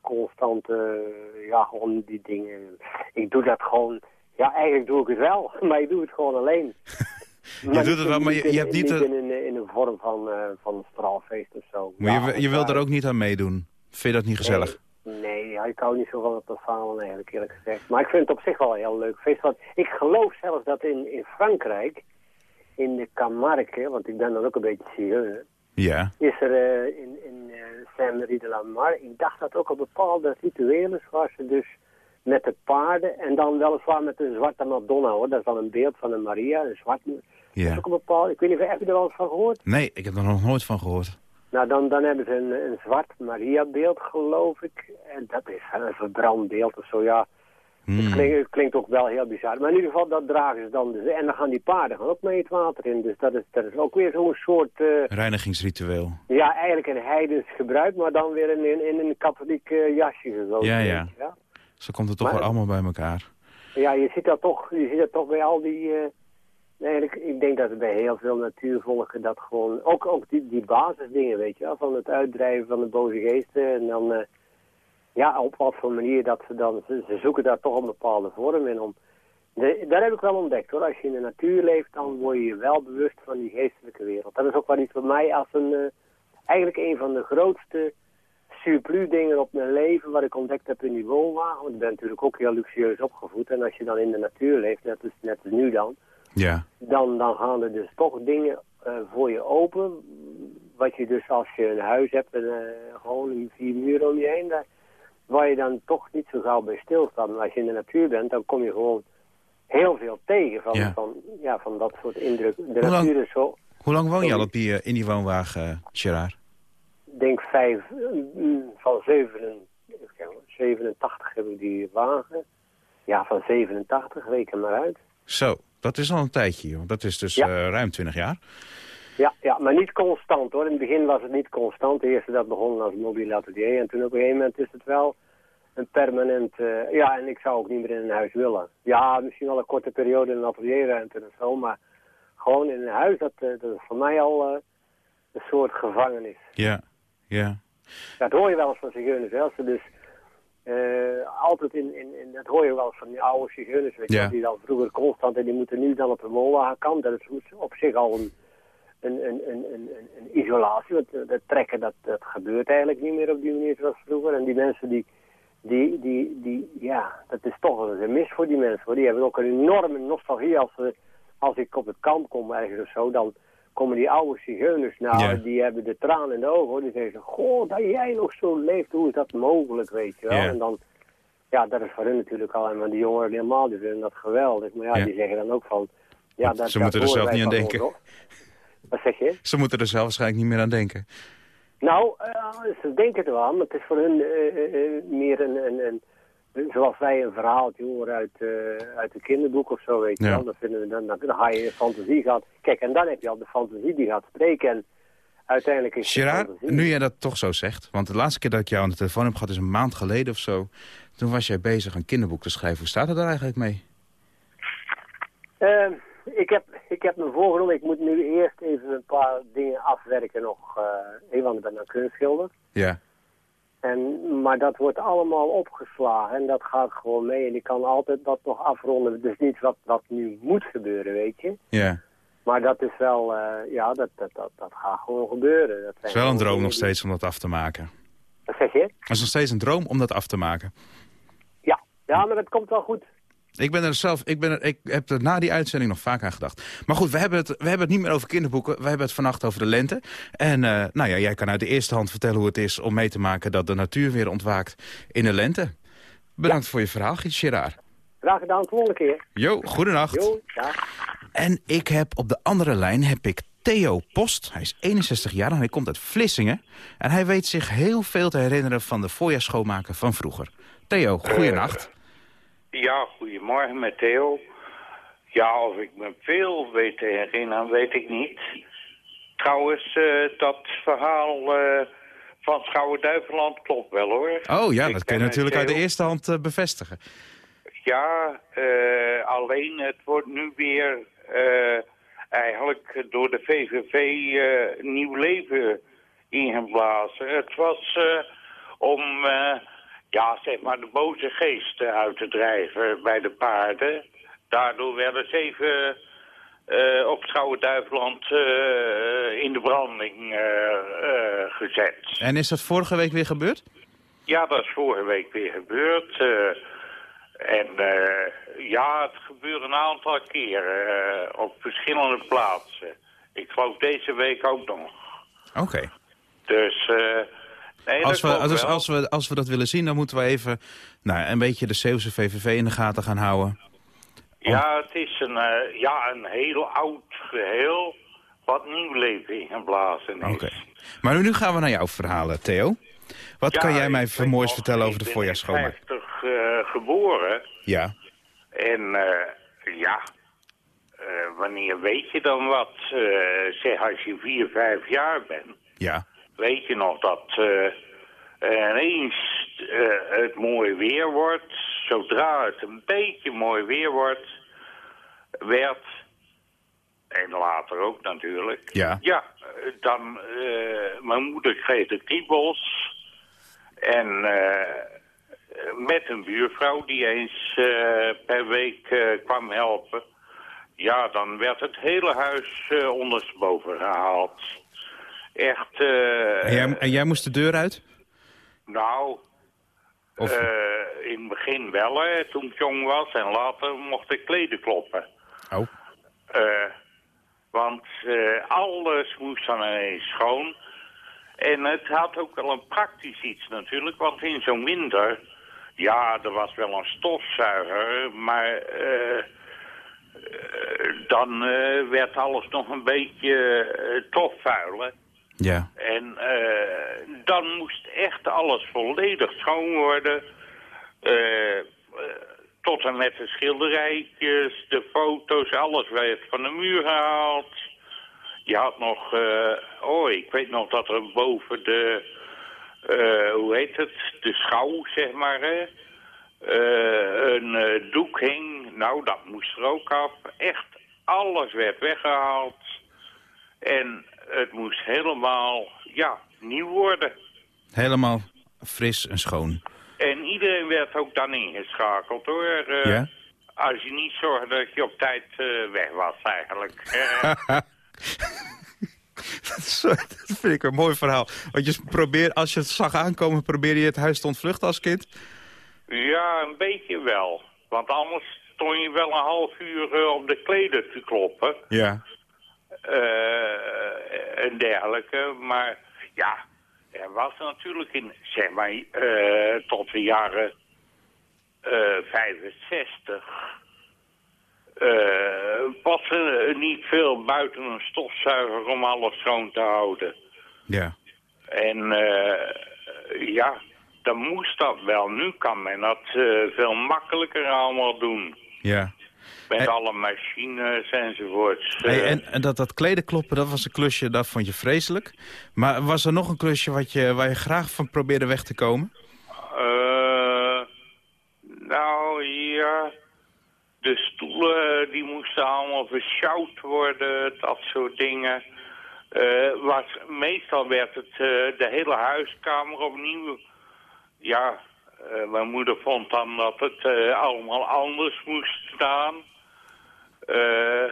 constante, ja, gewoon die dingen. Ik doe dat gewoon, ja, eigenlijk doe ik het wel, maar ik doe het gewoon alleen. Je doet het wel, maar je, in- je hebt niet... de- in, een- in een vorm van, eh, van een straalfeest of zo. maar Ja, je, je wilt er ook niet aan meedoen. Vind je dat niet gezellig? Nee, nee ja, ik hou niet zo van het profaan eigenlijk eerlijk gezegd. Maar ik vind het op zich wel een heel leuk feest. Want ik geloof zelfs dat in, in Frankrijk, in de Camargue, want ik ben dan ook een beetje zigeuner, Ja. is er eh, in, in eh, Saint-Marie de la Mar, ik dacht dat ook al bepaalde rituelen waar ze dus met de paarden en dan weliswaar met een zwarte Madonna hoor. Dat is dan een beeld van een Maria, een zwarte. Dat is ja. ook een bepaald, ik weet niet, heb je er wel eens van gehoord? Nee, ik heb er nog nooit van gehoord. Nou, dan, dan hebben ze een, een zwart Maria-beeld, geloof ik. En dat is een verbrand beeld of zo, ja. Hmm. Het, klinkt, het klinkt ook wel heel bizar. Maar in ieder geval, dat dragen ze dan. Dus, en dan gaan die paarden gaan ook mee het water in. Dus dat is, dat is ook weer zo'n soort, eh, Reinigingsritueel. ja, eigenlijk een heidens gebruik, maar dan weer in, in, in een katholiek eh, jasje gezogen. Ja, ja. je. Zo komt het toch Maar- wel allemaal bij elkaar. Ja, je ziet dat toch, je ziet dat toch bij al die... eh, eigenlijk, ik denk dat er bij heel veel natuurvolken dat gewoon... Ook, ook die, die basisdingen, weet je wel. Van het uitdrijven van de boze geesten. En dan... ja, op wat voor manier dat ze dan... Ze, ze zoeken daar toch een bepaalde vorm in om... De, dat heb ik wel ontdekt hoor. Als je in de natuur leeft, dan word je je wel bewust van die geestelijke wereld. Dat is ook wel iets voor mij als een... eh, eigenlijk een van de grootste surplus dingen op mijn leven wat ik ontdekt heb in die woonwagen. Want ik ben natuurlijk ook heel luxueus opgevoed. En als je dan in de natuur leeft, net als, net als nu dan, Ja. dan, dan gaan er dus toch dingen eh, voor je open. Wat je dus als je een huis hebt en eh, gewoon vier muren om je heen, daar, waar je dan toch niet zo gauw bij stilstaat. Maar als je in de natuur bent, dan kom je gewoon heel veel tegen van, Ja. van, ja, van dat soort indrukken. De Hoe lang- natuur is zo, Hoe lang woon je al op die, eh, in die woonwagen, eh, Gerard? ik denk vijf, mm, van zeven, even kijken, 87 heb ik die wagen. Ja, van 87, reken maar uit. Zo, dat is al een tijdje, joh. Dat is dus Ja. eh, ruim 20 jaar. Ja, ja, maar niet constant hoor. In het begin was het niet constant. De eerste dat begon als mobiel atelier. En toen op een gegeven moment is het wel een permanent... eh, ja, en ik zou ook niet meer in een huis willen. Ja, misschien wel een korte periode in een atelierruimte en zo. Maar gewoon in een huis, dat, eh, dat is voor mij al eh, een soort gevangenis. Ja, ja. Dat hoor je wel eens van zigeuners. Hè? Als ze dus altijd in, in, in... Dat hoor je wel eens van die oude zigeuners. Weet je, Ja. die dan vroeger constant... En die moeten nu dan op een molwagenkant. Dat is op zich al een, een, een, een, een, een- een isolatie. Want dat trekken, dat, dat gebeurt eigenlijk niet meer op die manier zoals vroeger. En die mensen die... Die, die, die, ja, dat is toch een gemis voor die mensen. Hoor. Die hebben ook een enorme nostalgie als, ze, als ik op het kamp kom ergens of zo. Dan komen die oude zigeuners nou, Ja. die hebben de tranen in de ogen. Hoor. Die zeggen, goh, dat jij nog zo leeft, hoe is dat mogelijk, weet je wel. Ja. En dan, ja, dat is voor hun natuurlijk al. Maar die jongeren helemaal, die vinden dat geweldig. Maar ja, Ja. die zeggen dan ook van... Ja, dat, Ze moeten er zelf niet aan denken. ons. Wat zeg je? Ze moeten er zelf waarschijnlijk niet meer aan denken. Nou, eh, ze denken er wel aan, maar het is voor hun eh, eh, meer een, een, een, zoals wij een verhaaltje horen uit, uit een kinderboek of zo, weet je Ja. wel. Dan, vinden we, dan, dan, dan ga je fantasie gehad. Kijk, en dan heb je al de fantasie die gaat spreken. En uiteindelijk is Gerard, nu jij dat toch zo zegt... want de laatste keer dat ik jou aan de telefoon heb gehad is een maand geleden of zo... toen was jij bezig een kinderboek te schrijven. Hoe staat het daar eigenlijk mee? Eh, ik, heb, ik heb me voorgenomen, ik moet nu eerst even een paar dingen afwerken nog. eh want ik ben een kunstschilder. Ja. En, maar dat wordt allemaal opgeslagen en dat gaat gewoon mee. En ik kan altijd dat nog afronden. Dus niet wat, wat nu moet gebeuren, weet je. Ja. Maar dat is wel, eh, ja, dat, dat, dat, dat gaat gewoon gebeuren. Dat Het is wel een droom nog steeds om dat af te maken. Wat zeg je? Het is nog steeds een droom om dat af te maken. Ja, ja maar dat komt wel goed. Ik ben er zelf, ik, ben er, ik heb er na die uitzending nog vaak aan gedacht. Maar goed, we hebben, het, we hebben het niet meer over kinderboeken. We hebben het vannacht over de lente. En eh, nou ja, jij kan uit de eerste hand vertellen hoe het is om mee te maken dat de natuur weer ontwaakt in de lente. Bedankt voor je verhaal, Gerard. Graag gedaan, de volgende keer. Jo, goedenacht. Jo, ja. En ik heb op de andere lijn heb ik Theo Post. Hij is 61 jaar en hij komt uit Vlissingen. En hij weet zich heel veel te herinneren van de voorjaarsschoonmaken van vroeger. Theo, goeienacht. Ja, goedemorgen met Theo. Ja, of ik me veel weet te herinneren, weet ik niet. Trouwens, eh, dat verhaal eh, van Schouwen-Duiveland klopt wel hoor. Oh ja, Ik dat kun je natuurlijk uit de eerste hand eh, bevestigen. Ja, alleen het wordt nu weer eigenlijk door de VVV nieuw leven ingeblazen. Het was om, ja, zeg maar, de boze geesten uit te drijven bij de paarden. Daardoor werden zeven eh, op Schouwen-Duiveland eh, in de branding eh, eh, gezet. En is dat vorige week weer gebeurd? Ja, dat is vorige week weer gebeurd. eh, en eh, ja, het gebeurt een aantal keren eh, op verschillende plaatsen. Ik geloof deze week ook nog. Oké. Dus, eh nee, Als, we, dus als, we, als we dat willen zien, dan moeten we even nou, een beetje de Zeeuwse VVV in de gaten gaan houden. Ja, het is een, eh, ja, een heel oud geheel wat nieuw leven ingeblazen is. Oké. Maar nu gaan we naar jouw verhalen, Theo. Wat Ja, kan jij mij ik voor moois vertellen over ik de ben voorjaarsschoonmaak? in 50 eh, geboren. Ja. En eh, ja, wanneer weet je dan wat? Zeg, als je vier, vijf jaar bent, Ja. Weet je nog dat eh, ineens eh, het mooi weer wordt. Zodra het een beetje mooi weer wordt, werd, en later ook natuurlijk, Ja. ja eh, dan, eh, mijn moeder kreeg de kriebels. En eh, met een buurvrouw die eens eh, per week eh, kwam helpen. Ja, dan werd het hele huis eh ondersteboven gehaald. Echt, eh, En jij, en jij moest de deur uit? nou, Of- eh, in het begin wel, hè, toen ik jong was. En later mocht ik kleden kloppen. Oh. Eh, want alles moest dan ineens schoon. En het had ook wel een praktisch iets natuurlijk. Want in zo'n winter, ja, er was wel een stofzuiger. Maar dan werd alles nog een beetje eh tofvuilen. Ja. En eh, dan moest echt alles volledig schoon worden. Eh, eh, tot en met de schilderijtjes, de foto's, alles werd van de muur gehaald. Je had nog, oh, ik weet nog dat er boven de, hoe heet het, de schouw, zeg maar, hè, een doek hing. Nou, dat moest er ook af. Echt, alles werd weggehaald. En het moest helemaal, ja, nieuw worden. Helemaal fris en schoon. En iedereen werd ook dan ingeschakeld, hoor. Eh, Ja? Als je niet zorgde dat je op tijd eh, weg was, eigenlijk. Dat vind ik een mooi verhaal. Want je probeert, als je het zag aankomen, probeerde je het huis te ontvluchten als kind? ja, een beetje wel. Want anders stond je wel een half uur eh, op de kleden te kloppen. Ja. En dergelijke. Maar ja, er was natuurlijk in, zeg maar, eh, tot de jaren eh 65... eh, was er niet veel buiten een stofzuiger om alles schoon te houden. Ja. En eh, ja, dan moest dat wel. Nu kan men dat eh, veel makkelijker allemaal doen. Ja. Met alle machines enzovoorts. Hey, Eh, en, en dat, dat kleden kloppen, dat was een klusje, dat vond je vreselijk. Maar was er nog een klusje wat je, waar je graag van probeerde weg te komen? eh, nou ja, de stoelen die moesten allemaal versjouwd worden, dat soort dingen. Eh, was, meestal werd het eh, de hele huiskamer opnieuw. Ja, eh, mijn moeder vond dan dat het eh, allemaal anders moest staan. Eh,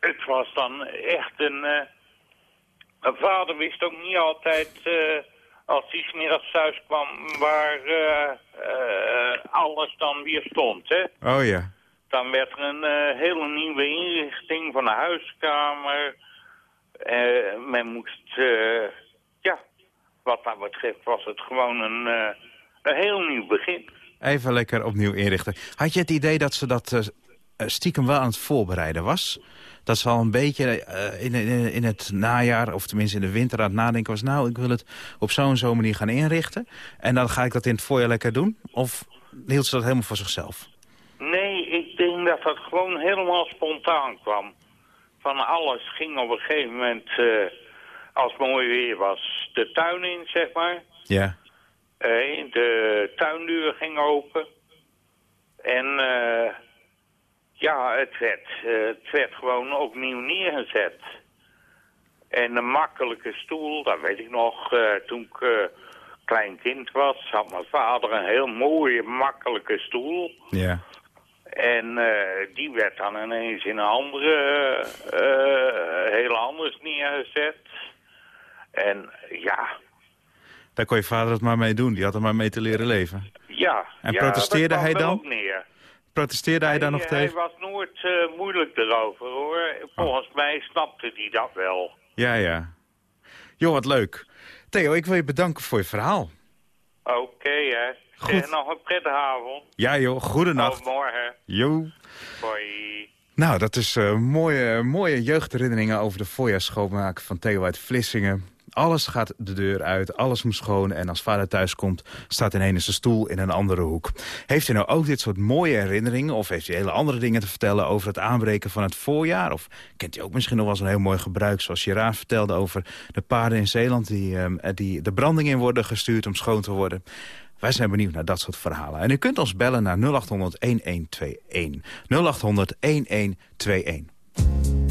het was dan echt een... mijn vader wist ook niet altijd, als hij smiddags thuis kwam, waar alles dan weer stond. Hè? Oh ja. Dan werd er een hele nieuwe inrichting van de huiskamer. Men moest, ja, wat dat betreft was het gewoon een, een heel nieuw begin. Even lekker opnieuw inrichten. Had je het idee dat ze dat eh, eh, stiekem wel aan het voorbereiden was? Dat ze al een beetje eh, in, in, in het najaar, of tenminste in de winter aan het nadenken was... nou, ik wil het op zo'n zo'n manier gaan inrichten. En dan ga ik dat in het voorjaar lekker doen? Of hield ze dat helemaal voor zichzelf? Nee, ik denk dat dat gewoon helemaal spontaan kwam. Van alles ging op een gegeven moment, als het mooi weer was, de tuin in, zeg maar. Ja. Eh, de tuindeur ging open. En eh, ja, het werd, eh, het werd gewoon opnieuw neergezet. En een makkelijke stoel, dat weet ik nog, toen ik klein kind was, had mijn vader een heel mooie, makkelijke stoel. Ja. En die werd dan ineens in een andere, eh, heel anders neergezet. En ja, Daar kon je vader het maar mee doen. Die had er maar mee te leren leven. ja. En ja, protesteerde hij dan? neer. Protesteerde hij daar nog hij, tegen? Hij was nooit eh, moeilijk erover hoor. Volgens mij snapte hij dat wel. Ja, ja. Joh, wat leuk. Theo, ik wil je bedanken voor je verhaal. Oké hè. Goed. Zeg, nog een prettige avond. Ja joh, goedenacht. Oh, morgen. Jo. Hoi. Nou, dat is eh, mooie, mooie jeugdherinneringen over de voorjaarsschoonmaak van Theo uit Vlissingen. Alles gaat de deur uit, alles moet schoon. En als vader thuis komt, staat ineens zijn stoel in een andere hoek. Heeft u nou ook dit soort mooie herinneringen... of heeft u hele andere dingen te vertellen over het aanbreken van het voorjaar? Of kent u ook misschien nog wel eens een heel mooi gebruik... zoals Gerard vertelde over de paarden in Zeeland... die, ehm, die de branding in worden gestuurd om schoon te worden... Wij zijn benieuwd naar dat soort verhalen. En u kunt ons bellen naar 0800-1121. 0800-1121.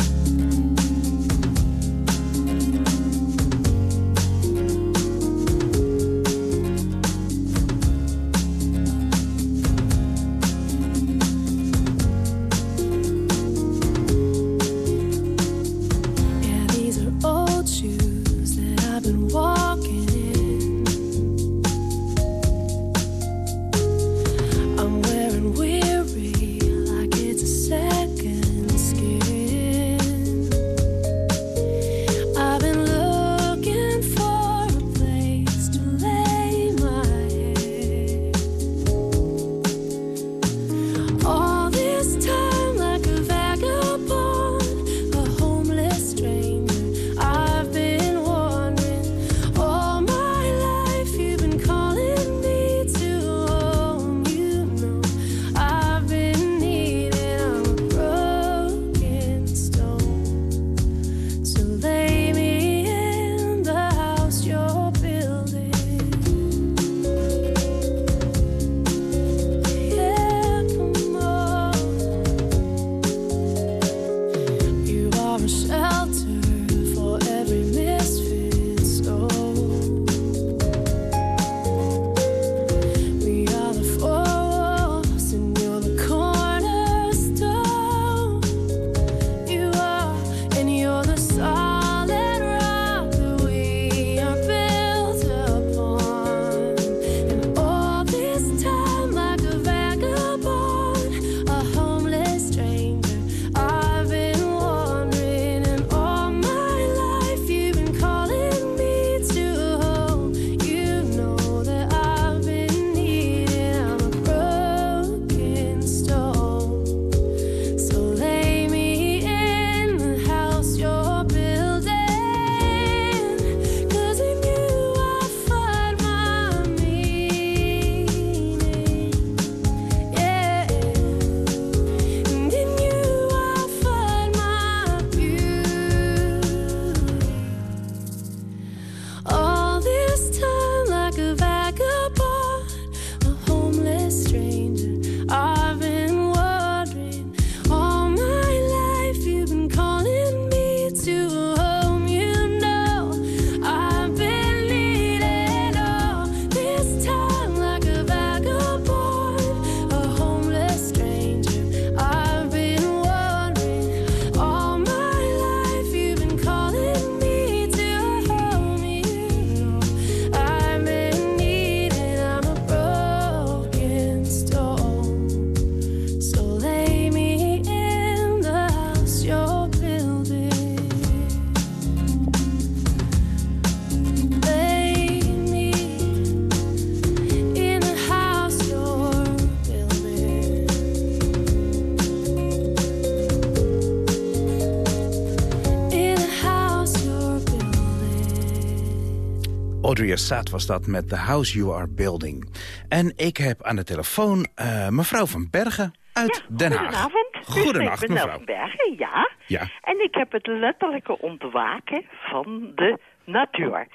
Assad was dat met The House You Are Building. En ik heb aan de telefoon eh, mevrouw van Bergen uit Den Haag. Goedenavond. Goedenacht, ik ben mevrouw. Nelson Bergen, ja. Ja. En ik heb het letterlijke ontwaken van de natuur.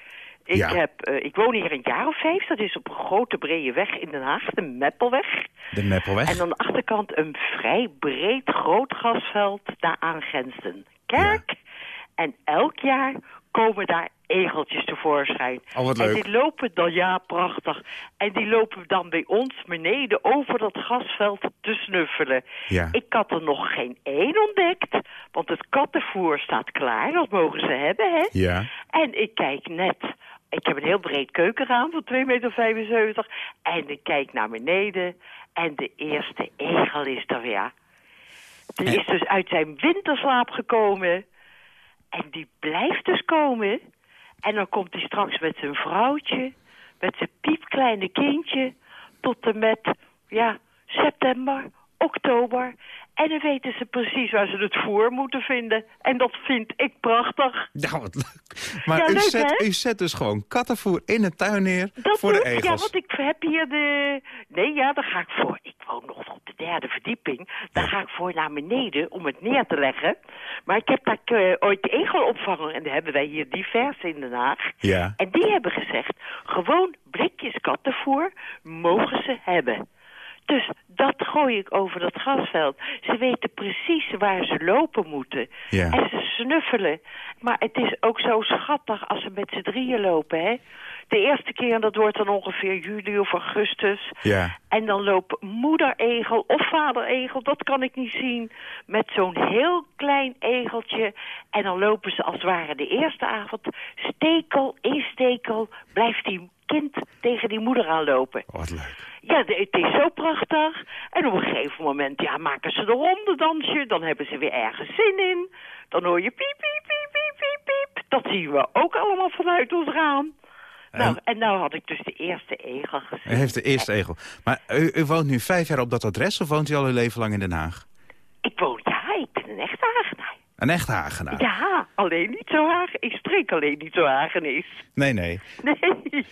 Ik, Ja. heb, eh, ik woon hier een jaar of vijf. Dat is op een grote brede weg in Den Haag, de Meppelweg. De Meppelweg. En aan de achterkant een vrij breed groot grasveld. Daaraan grenst een kerk. En elk jaar komen daar egeltjes tevoorschijn. Oh, wat En leuk. die lopen dan, ja, prachtig. En die lopen dan bij ons beneden over dat grasveld te snuffelen. Ja. Ik had er nog geen één ontdekt, want het kattenvoer staat klaar. Dat mogen ze hebben, hè? Ja. En ik kijk net. Ik heb een heel breed keukenraam van 2,75 meter. En ik kijk naar beneden. En de eerste egel is er weer. Die is dus uit zijn winterslaap gekomen. En die blijft dus komen. En dan komt hij straks met zijn vrouwtje. Met zijn piepkleine kindje. Tot en met, ja, september, oktober. En dan weten ze precies waar ze het voer moeten vinden. En dat vind ik prachtig. Ja, wat leuk. Maar Ja, u, leuk, zet, u zet dus gewoon kattenvoer in de tuin neer Dat voor de egels. Ja, want ik heb hier de... Nee, ja, daar ga ik voor. Ik woon nog op de derde verdieping. Daar ga ik voor naar beneden om het neer te leggen. Maar ik heb daar eh, ooit de egelopvanger... en daar hebben wij hier divers in Den Haag. Ja. En die hebben gezegd... gewoon blikjes kattenvoer mogen ze hebben. Dus dat gooi ik over dat grasveld. Ze weten precies waar ze lopen moeten. Ja. En ze snuffelen. Maar het is ook zo schattig als ze met z'n drieën lopen, hè. De eerste keer, dat wordt dan ongeveer juli of augustus. Ja. En dan loopt moeder-egel of vader-egel, dat kan ik niet zien, met zo'n heel klein egeltje. En dan lopen ze als het ware de eerste avond, stekel in stekel, blijft die kind tegen die moeder aanlopen. Wat leuk. Ja, het is zo prachtig. En op een gegeven moment ja, maken ze de hondendansje. Dan hebben ze weer ergens zin in. Dan hoor je piep, piep, piep, piep, piep, piep. Dat zien we ook allemaal vanuit ons raam. Nou, en nou had ik dus de eerste egel gezien. U heeft de eerste egel. Maar u, u woont nu vijf jaar op dat adres of woont u al uw leven lang in Den Haag? Ik woon, ja, ik ben een echte Hagenaar. Een echte Hagenaar? Ja, alleen niet zo Hagen. Ik streek alleen niet zo Hagenees. Nee, nee. Nee.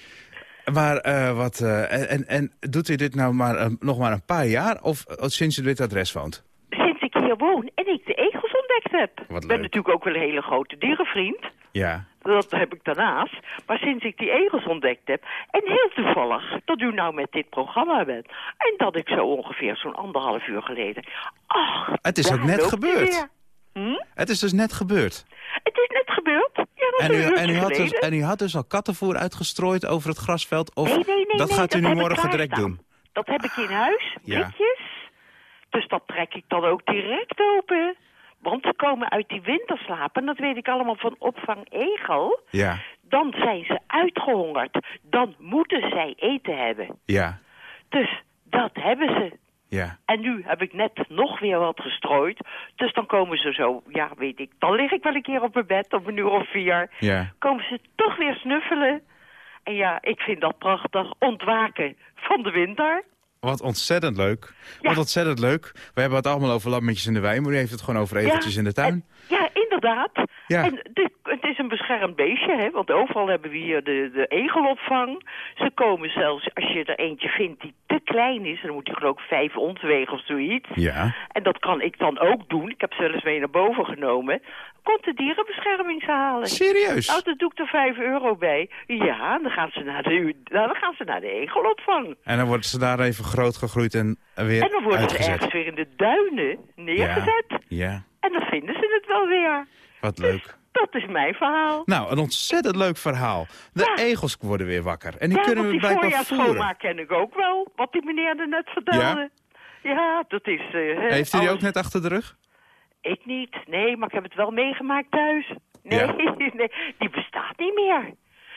Maar eh, wat, eh, en, en doet u dit nou maar, eh, nog maar een paar jaar of sinds u dit adres woont? Sinds ik hier woon en ik de egels ontdekt heb. Wat Ik ben natuurlijk ook wel een hele grote dierenvriend. Ja. Dat heb ik daarnaast. Maar sinds ik die egels ontdekt heb... en heel toevallig dat u nou met dit programma bent... en dat ik zo ongeveer zo'n anderhalf uur geleden... Ach, Het is ook net gebeurd. Hm? Het is dus net gebeurd. Het is net gebeurd. Ja, dat is En u, en, u had dus, en u had dus al kattenvoer uitgestrooid over het grasveld? Of Nee, nee, nee, dat gaat u dat nu morgen direct doen? Dat heb ik in huis, Ja. Dus dat trek ik dan ook direct open. Want ze komen uit die winterslaap. En dat weet ik allemaal van opvang egel. Ja, Dan zijn ze uitgehongerd. Dan moeten zij eten hebben. ja, Dus dat hebben ze. Ja. En nu heb ik net nog weer wat gestrooid. Dus dan komen ze zo, ja weet ik, dan lig ik wel een keer op mijn bed op een uur of vier. Ja. Komen ze toch weer snuffelen. En ja, ik vind dat prachtig. Ontwaken van de winter. Wat ontzettend leuk. Wat ontzettend leuk. We hebben het allemaal over lammetjes in de wijn, maar u heeft het gewoon over egeltjes in de tuin. Ja, inderdaad. Ja. En dit, het is een beschermd beestje, hè? want overal hebben we hier de, de egelopvang. Ze komen zelfs, als je er eentje vindt die te klein is... dan moet hij geloof ik vijf ons wegen of zoiets. Ja. En dat kan ik dan ook doen. Ik heb ze wel eens mee naar boven genomen. Komt de dierenbescherming ze halen. Serieus? Nou, daar doe ik er vijf euro bij. Ja, dan gaan ze naar de, nou, dan gaan ze naar de egelopvang. En dan worden ze daar even groot gegroeid en weer En dan worden ze ergens weer in de duinen neergezet. Ja, En dan vinden ze het wel weer. wat leuk. Dat is mijn verhaal. Nou, een ontzettend leuk verhaal. De egels worden weer wakker. En die ja, kunnen we die blijkbaar voeren. voorjaarsschoonmaak ken ik ook wel. Wat die meneer er net vertelde. Ja, dat is... hè, Heeft u die alles- ook net achter de rug? Ik niet. Nee, maar ik heb het wel meegemaakt thuis. Nee, nee, die bestaat niet meer.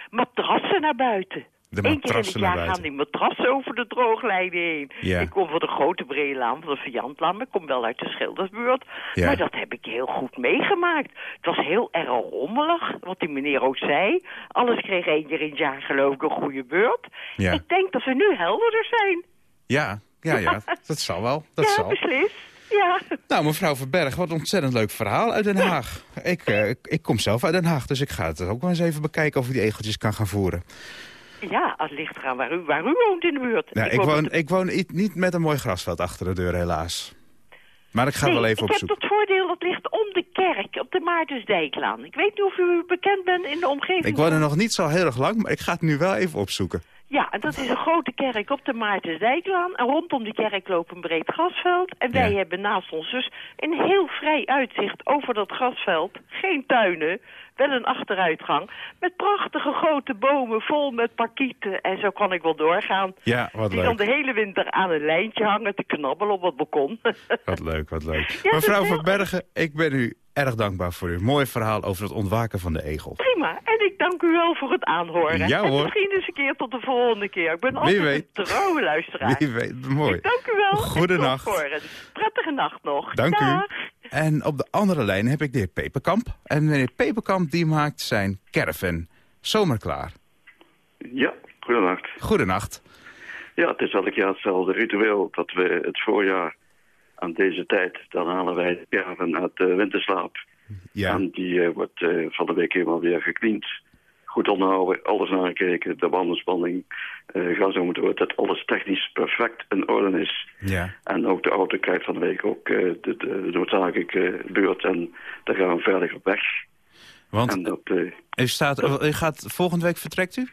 Matrassen naar buiten. De Eén keer in het jaar gaan die matrassen over de drooglijnen heen. Ja. Ik kom van de grote Breelaan, van de Viantlaan. Ik kom wel uit de Schildersbuurt. Ja. Maar dat heb ik heel goed meegemaakt. Het was heel erg rommelig, wat die meneer ook zei. Alles kreeg één keer in het jaar geloof ik een goede beurt. Ja. Ik denk dat we nu helderder zijn. Ja, ja, ja. Dat zal wel. Dat ja, zal. beslist. Ja. Nou, mevrouw Verberg, wat een ontzettend leuk verhaal uit Den Haag. Ik, eh, ik, ik kom zelf uit Den Haag, dus ik ga het ook wel eens even bekijken... of ik die egeltjes kan gaan voeren. Ja, het ligt eraan waar u, waar u woont in de buurt. Nou, ik, woon ik woon niet met een mooi grasveld achter de deur, helaas. Maar ik ga Nee, wel even ik heb opzoeken. het voordeel, dat ligt om de kerk, op de Maartensdijklaan. Ik weet niet of u bekend bent in de omgeving. Ik woon er nog niet zo heel erg lang, maar ik ga het nu wel even opzoeken. Ja, en dat is een grote kerk op de Maartensdijklaan. En rondom die kerk loopt een breed grasveld. En wij Ja. hebben naast ons dus een heel vrij uitzicht over dat grasveld. Geen tuinen, wel een achteruitgang. Met prachtige grote bomen vol met parkieten. En zo kan ik wel doorgaan. Ja, wat Die dan leuk. de hele winter aan een lijntje hangen te knabbelen op het balkon. Wat leuk, wat leuk. Ja, Mevrouw heel- Verbergen, ik ben u erg dankbaar voor uw mooi verhaal over het ontwaken van de egel. Prima. En ik dank u wel voor het aanhoren. Ja, en hoor. misschien eens een keer tot de volgende keer. Ik ben altijd weet. een trouwe luisteraar. Wie weet, mooi. Ik dank u wel. Goedenacht. En. Prettige nacht nog. Dank Dag. u. En op de andere lijn heb ik de heer Peperkamp. En meneer Peperkamp die maakt zijn caravan zomerklaar. Ja, goedenacht. Goedenacht. Ja, het is elk jaar hetzelfde ritueel dat we het voorjaar aan deze tijd, dan halen wij de caravan uit de winterslaap. Ja. En die eh, wordt eh, van de week helemaal weer gekniend. Goed onderhouden, alles nagekeken, de bandenspanning, eh gasomotor, dat alles technisch perfect in orde is. Ja. En ook de auto krijgt van de week ook de, de noodzakelijke beurt en dan gaan we veilig op weg. Want En dat, u, staat, u gaat, volgende week vertrekt u?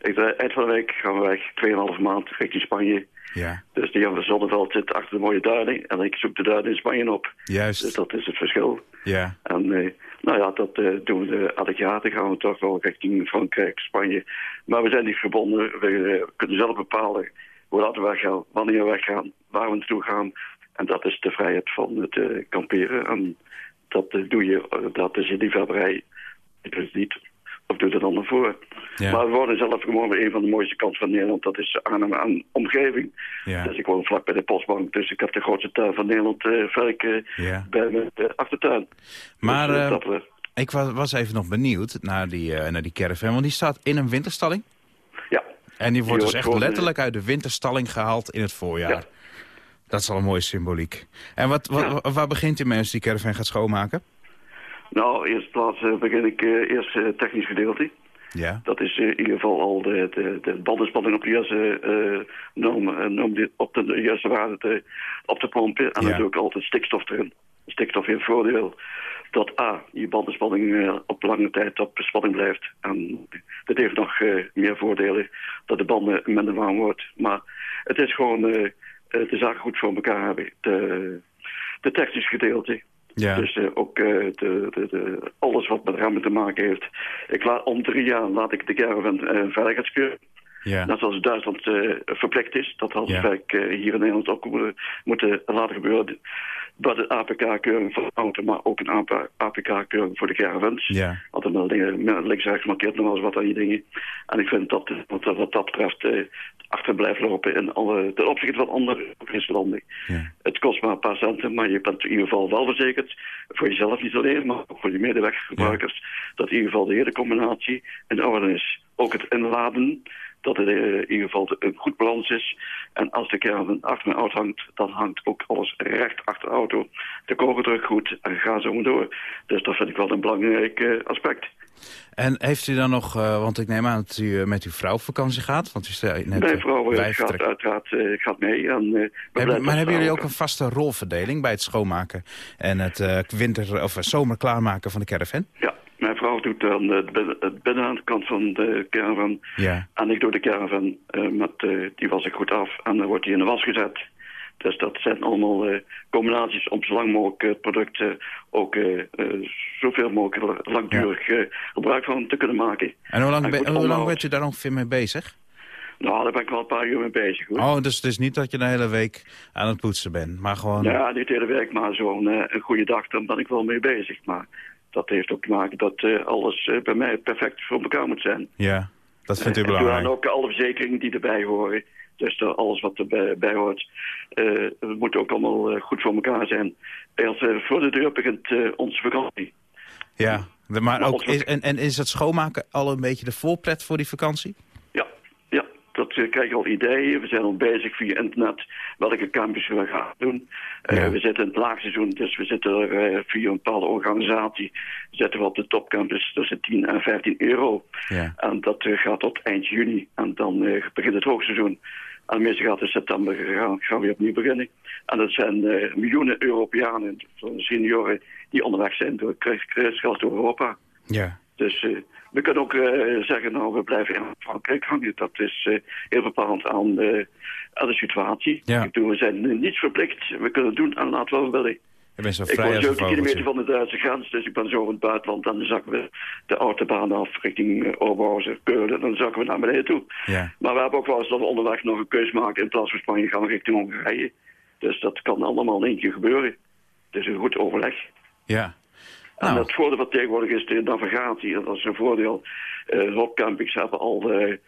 Ik, eind van de week gaan we weg, 2,5 maand richting Spanje. Ja. Dus die Jan van Zonneveld zit achter de mooie duinen en ik zoek de duinen in Spanje op. Juist. Dus dat is het verschil. Ja. En eh, nou ja, dat eh, doen we elk jaar. Dan gaan we toch wel richting Frankrijk, Spanje. Maar we zijn niet verbonden. We eh, kunnen zelf bepalen hoe laat we weggaan, wanneer we weggaan, waar we naartoe gaan. En dat is de vrijheid van het kamperen. En dat doe je, dat is je liefhebberij. Het niet. Of doe er dan naar voor. Ja. Maar we wonen zelf gewoon een van de mooiste kanten van Nederland. Dat is Arnhem aan omgeving. Ja. Dus ik woon vlak bij de postbank. Dus ik heb de grootste tuin van Nederland uh, verk uh, Ja. bij mijn uh, achtertuin. Maar Dus, uh, eh, ik was, was even nog benieuwd naar die, eh, naar die caravan. Want die staat in een winterstalling. Ja. En die wordt Die dus echt eh, letterlijk uit de winterstalling gehaald in het voorjaar. Ja. Dat is al een mooie symboliek. En wat, wat, wa- waar begint u mee als die caravan gaat schoonmaken? Nou, eerst plaats eh, begin ik eh, eerst het technisch gedeelte. Ja. Dat is eh, in ieder geval al de, de, de bandenspanning op de juiste eh eh, die- op de, juiste waarde te, op te pompen. En Ja. natuurlijk altijd stikstof erin. Stikstof heeft voordeel dat A, je bandenspanning eh, op lange tijd op spanning blijft. En dat heeft nog eh, meer voordelen dat de banden minder warm wordt. Maar het is gewoon eh, eh, de zaak goed voor elkaar hebben. De, de technisch gedeelte. Ja. Dus eh, ook eh, de, de, de, alles wat met remmen te maken heeft. Ik laat, om drie jaar laat ik de caravan eh veiligheidskeur. Ja. Net zoals Duitsland eh, verplicht is. Dat Ja. wij eh, hier in Nederland ook moeten, moeten laten gebeuren. Bij de APK-keuring voor de auto, maar ook een APK-keuring voor de caravans. Ja. Altijd wel dingen met links-rechts markeert nog wel eens wat aan die dingen. En ik vind dat wat, wat dat betreft eh, achter blijft lopen in alle, ten opzichte van andere Europese landen. Ja. Het kost maar een paar centen, maar je bent in ieder geval wel verzekerd. Voor jezelf niet alleen, maar ook voor je medeweggebruikers. Dat in ieder geval de hele combinatie in orde is. Ook het inladen, dat het eh, in ieder geval een goed balans is. En als de caravan achter mijn auto hangt, dan hangt ook alles recht achter de auto. De kogerdruk goed en ga zo maar door. Dus dat vind ik wel een belangrijk eh, aspect. En heeft u dan nog, eh, want ik neem aan dat u met uw vrouw op vakantie gaat. Want u net, Mijn vrouw gaat uiteraard gaat mee. En, Hebben- maar hebben jullie ook een vaste rolverdeling bij het schoonmaken en het winter of zomer klaarmaken van de caravan? Ja, mijn vrouw doet dan de binnen- het binnenkant van de caravan. Ja. En ik doe de caravan, eh, met, eh, die was ik goed af. En dan wordt die in de was gezet. Dus dat zijn allemaal eh, combinaties om zo lang mogelijk het product ook zoveel mogelijk langdurig gebruik van te kunnen maken. En hoe lang, En hoe lang bent u daar ongeveer mee bezig? Nou, daar ben ik wel een paar uur mee bezig. Hoor. Oh, dus het is niet dat je de hele week aan het poetsen bent, maar gewoon... Ja, niet de hele week, maar zo'n een goede dag, dan ben ik wel mee bezig. Maar dat heeft ook te maken dat eh, alles eh, bij mij perfect voor elkaar moet zijn. Ja, dat vindt u En belangrijk. ook alle verzekeringen die erbij horen. Dus alles wat erbij bij hoort. het moet ook allemaal goed voor elkaar zijn. Als eh, voor de deur begint onze vakantie. Ja, maar ook, is, en, en is het schoonmaken al een beetje de voorpret voor die vakantie? Dat we krijgen al ideeën. We zijn al bezig via internet welke campus we gaan doen. Eh, we zitten in het laagseizoen, dus we zitten er uh, via een bepaalde organisatie... zitten we op de topcampus tussen 10 en 15 euro. Ja. En dat gaat tot eind juni. En dan begint het hoogseizoen. En meestal gaat in september gaan, gaan we weer opnieuw beginnen. En dat zijn miljoenen Europeanen, senioren... die onderweg zijn door kruisgas door Europa. Ja. Dus we kunnen ook uh, zeggen, nou, we blijven in Frankrijk hangen. Dat is uh, heel aan, uh, aan de situatie. Ja. Ik bedoel, we zijn niet verplicht. We kunnen doen en laten wat we willen. Je bent zo ik vrij woon als 70 een kilometer van de Duitse grens, dus ik ben zo in het buitenland. En dan zakken we de autobaan af richting Oberhausen, Keulen. Dan zakken we naar beneden toe. Ja. Maar we hebben ook wel eens dat we onderweg nog een keus maken. In plaats van Spanje gaan we richting Hongarije. Dus dat kan allemaal in één keer gebeuren. Het is een goed overleg. Ja. En het voordeel wat tegenwoordig is de navigatie. En dat is een voordeel. Uh, hebben al de,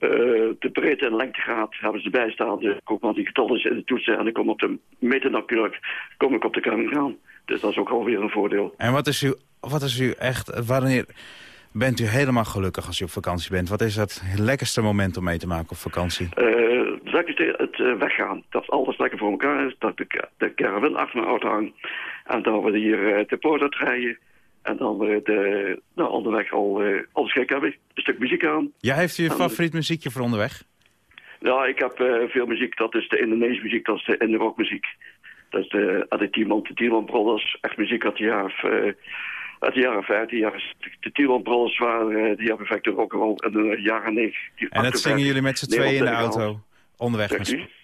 uh, de breedte en lengtegraad hebben ze bijstaan. Dus ik ook die getallen in de toetsen. En ik kom op de meter natuurlijk kom ik op de camping aan. Dus dat is ook alweer een voordeel. En wat is uw, wat is uw echt... Wanneer bent u helemaal gelukkig als u op vakantie bent? Wat is het lekkerste moment om mee te maken op vakantie? Uh, het weggaan. Dat alles lekker voor elkaar is. Dat de, de caravan achter mijn auto hangt. En dan we hier uh, de poort uitrijden. En dan we de, nou, onderweg al uh, alles gek hebben. Een stuk muziek aan. Ja, heeft u een En- favoriet muziekje voor onderweg? Ja, ik heb eh, veel muziek. Dat is de Indonesische muziek, dat is de in de rockmuziek. Dat is de, de de Brothers. Echt muziek uit de jaren, eh, uit de jaren 50, jaren 60. De Tielman Brothers waren, eh, die hebben effecten rock'n'roll in de jaren 90. En dat zingen jullie met z'n tweeën in de auto? Onderweg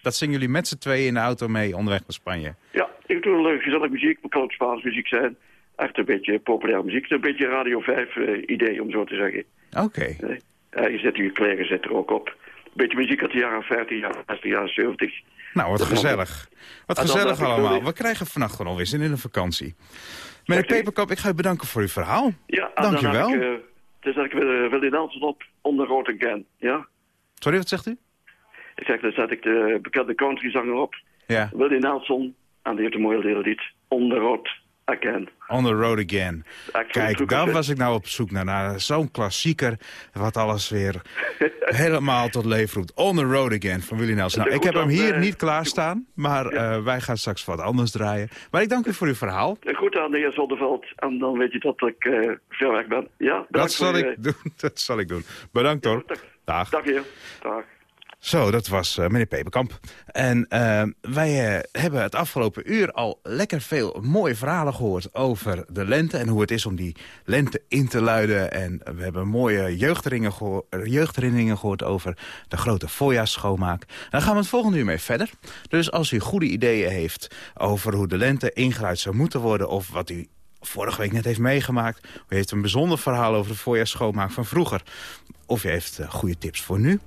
Dat zingen jullie met z'n tweeën in de auto mee onderweg naar Spanje? Ja, ik doe een gezellig muziek. Het kan ook Spaans muziek zijn. Echt een beetje populaire muziek. Een beetje Radio 5 eh, idee, om zo te zeggen. Oké. Eh, je zet je kleren zit er ook op. Een beetje muziek uit de jaren 50, jaren 60, jaren 70. Nou, wat Dat gezellig. Wat En gezellig allemaal. We krijgen vannacht gewoon alweer zin in een vakantie. Meneer Peperkamp, ik ga u bedanken voor uw verhaal. Ja, en Dank u dan heb wel. ik, eh, dus zet ik weer Willy Nelson op, onder rood again. Ja? Sorry, wat zegt u? Ik zeg, dan zet ik de bekende countryzanger op. Ja. Willy Nelson. En die heeft een mooi lied. On the road again. On the road again. Kijk, daar was ik nou op zoek naar. naar Zo'n klassieker, wat alles weer helemaal tot leven roept. On the road again van Willie Nelson. Nou, ik heb hem hier niet klaarstaan, maar eh, wij gaan straks wat anders draaien. Maar ik dank u voor uw verhaal. Goed aan de heer Zonneveld. En dan weet je dat ik eh, ver weg ben. Ja, Dat zal, je- ik doen, dat zal ik doen. Bedankt hoor. Dag. Dag heer. Dag. Zo, dat was eh, meneer Peperkamp. En eh, wij eh, hebben het afgelopen uur al lekker veel mooie verhalen gehoord over de lente... en hoe het is om die lente in te luiden. En we hebben mooie jeugdherinneringen, geho- jeugdherinneringen gehoord over de grote voorjaarsschoonmaak. En daar gaan we het volgende uur mee verder. Dus als u goede ideeën heeft over hoe de lente ingeluid zou moeten worden... of wat u vorige week net heeft meegemaakt. U heeft een bijzonder verhaal over de voorjaarsschoonmaak van vroeger. Of u heeft goede tips voor nu.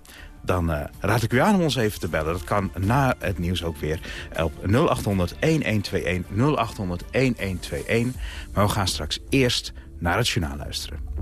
Dan eh, raad ik u aan om ons even te bellen. Dat kan na het nieuws ook weer op 0800 1121 0800 1121. Maar we gaan straks eerst naar het journaal luisteren.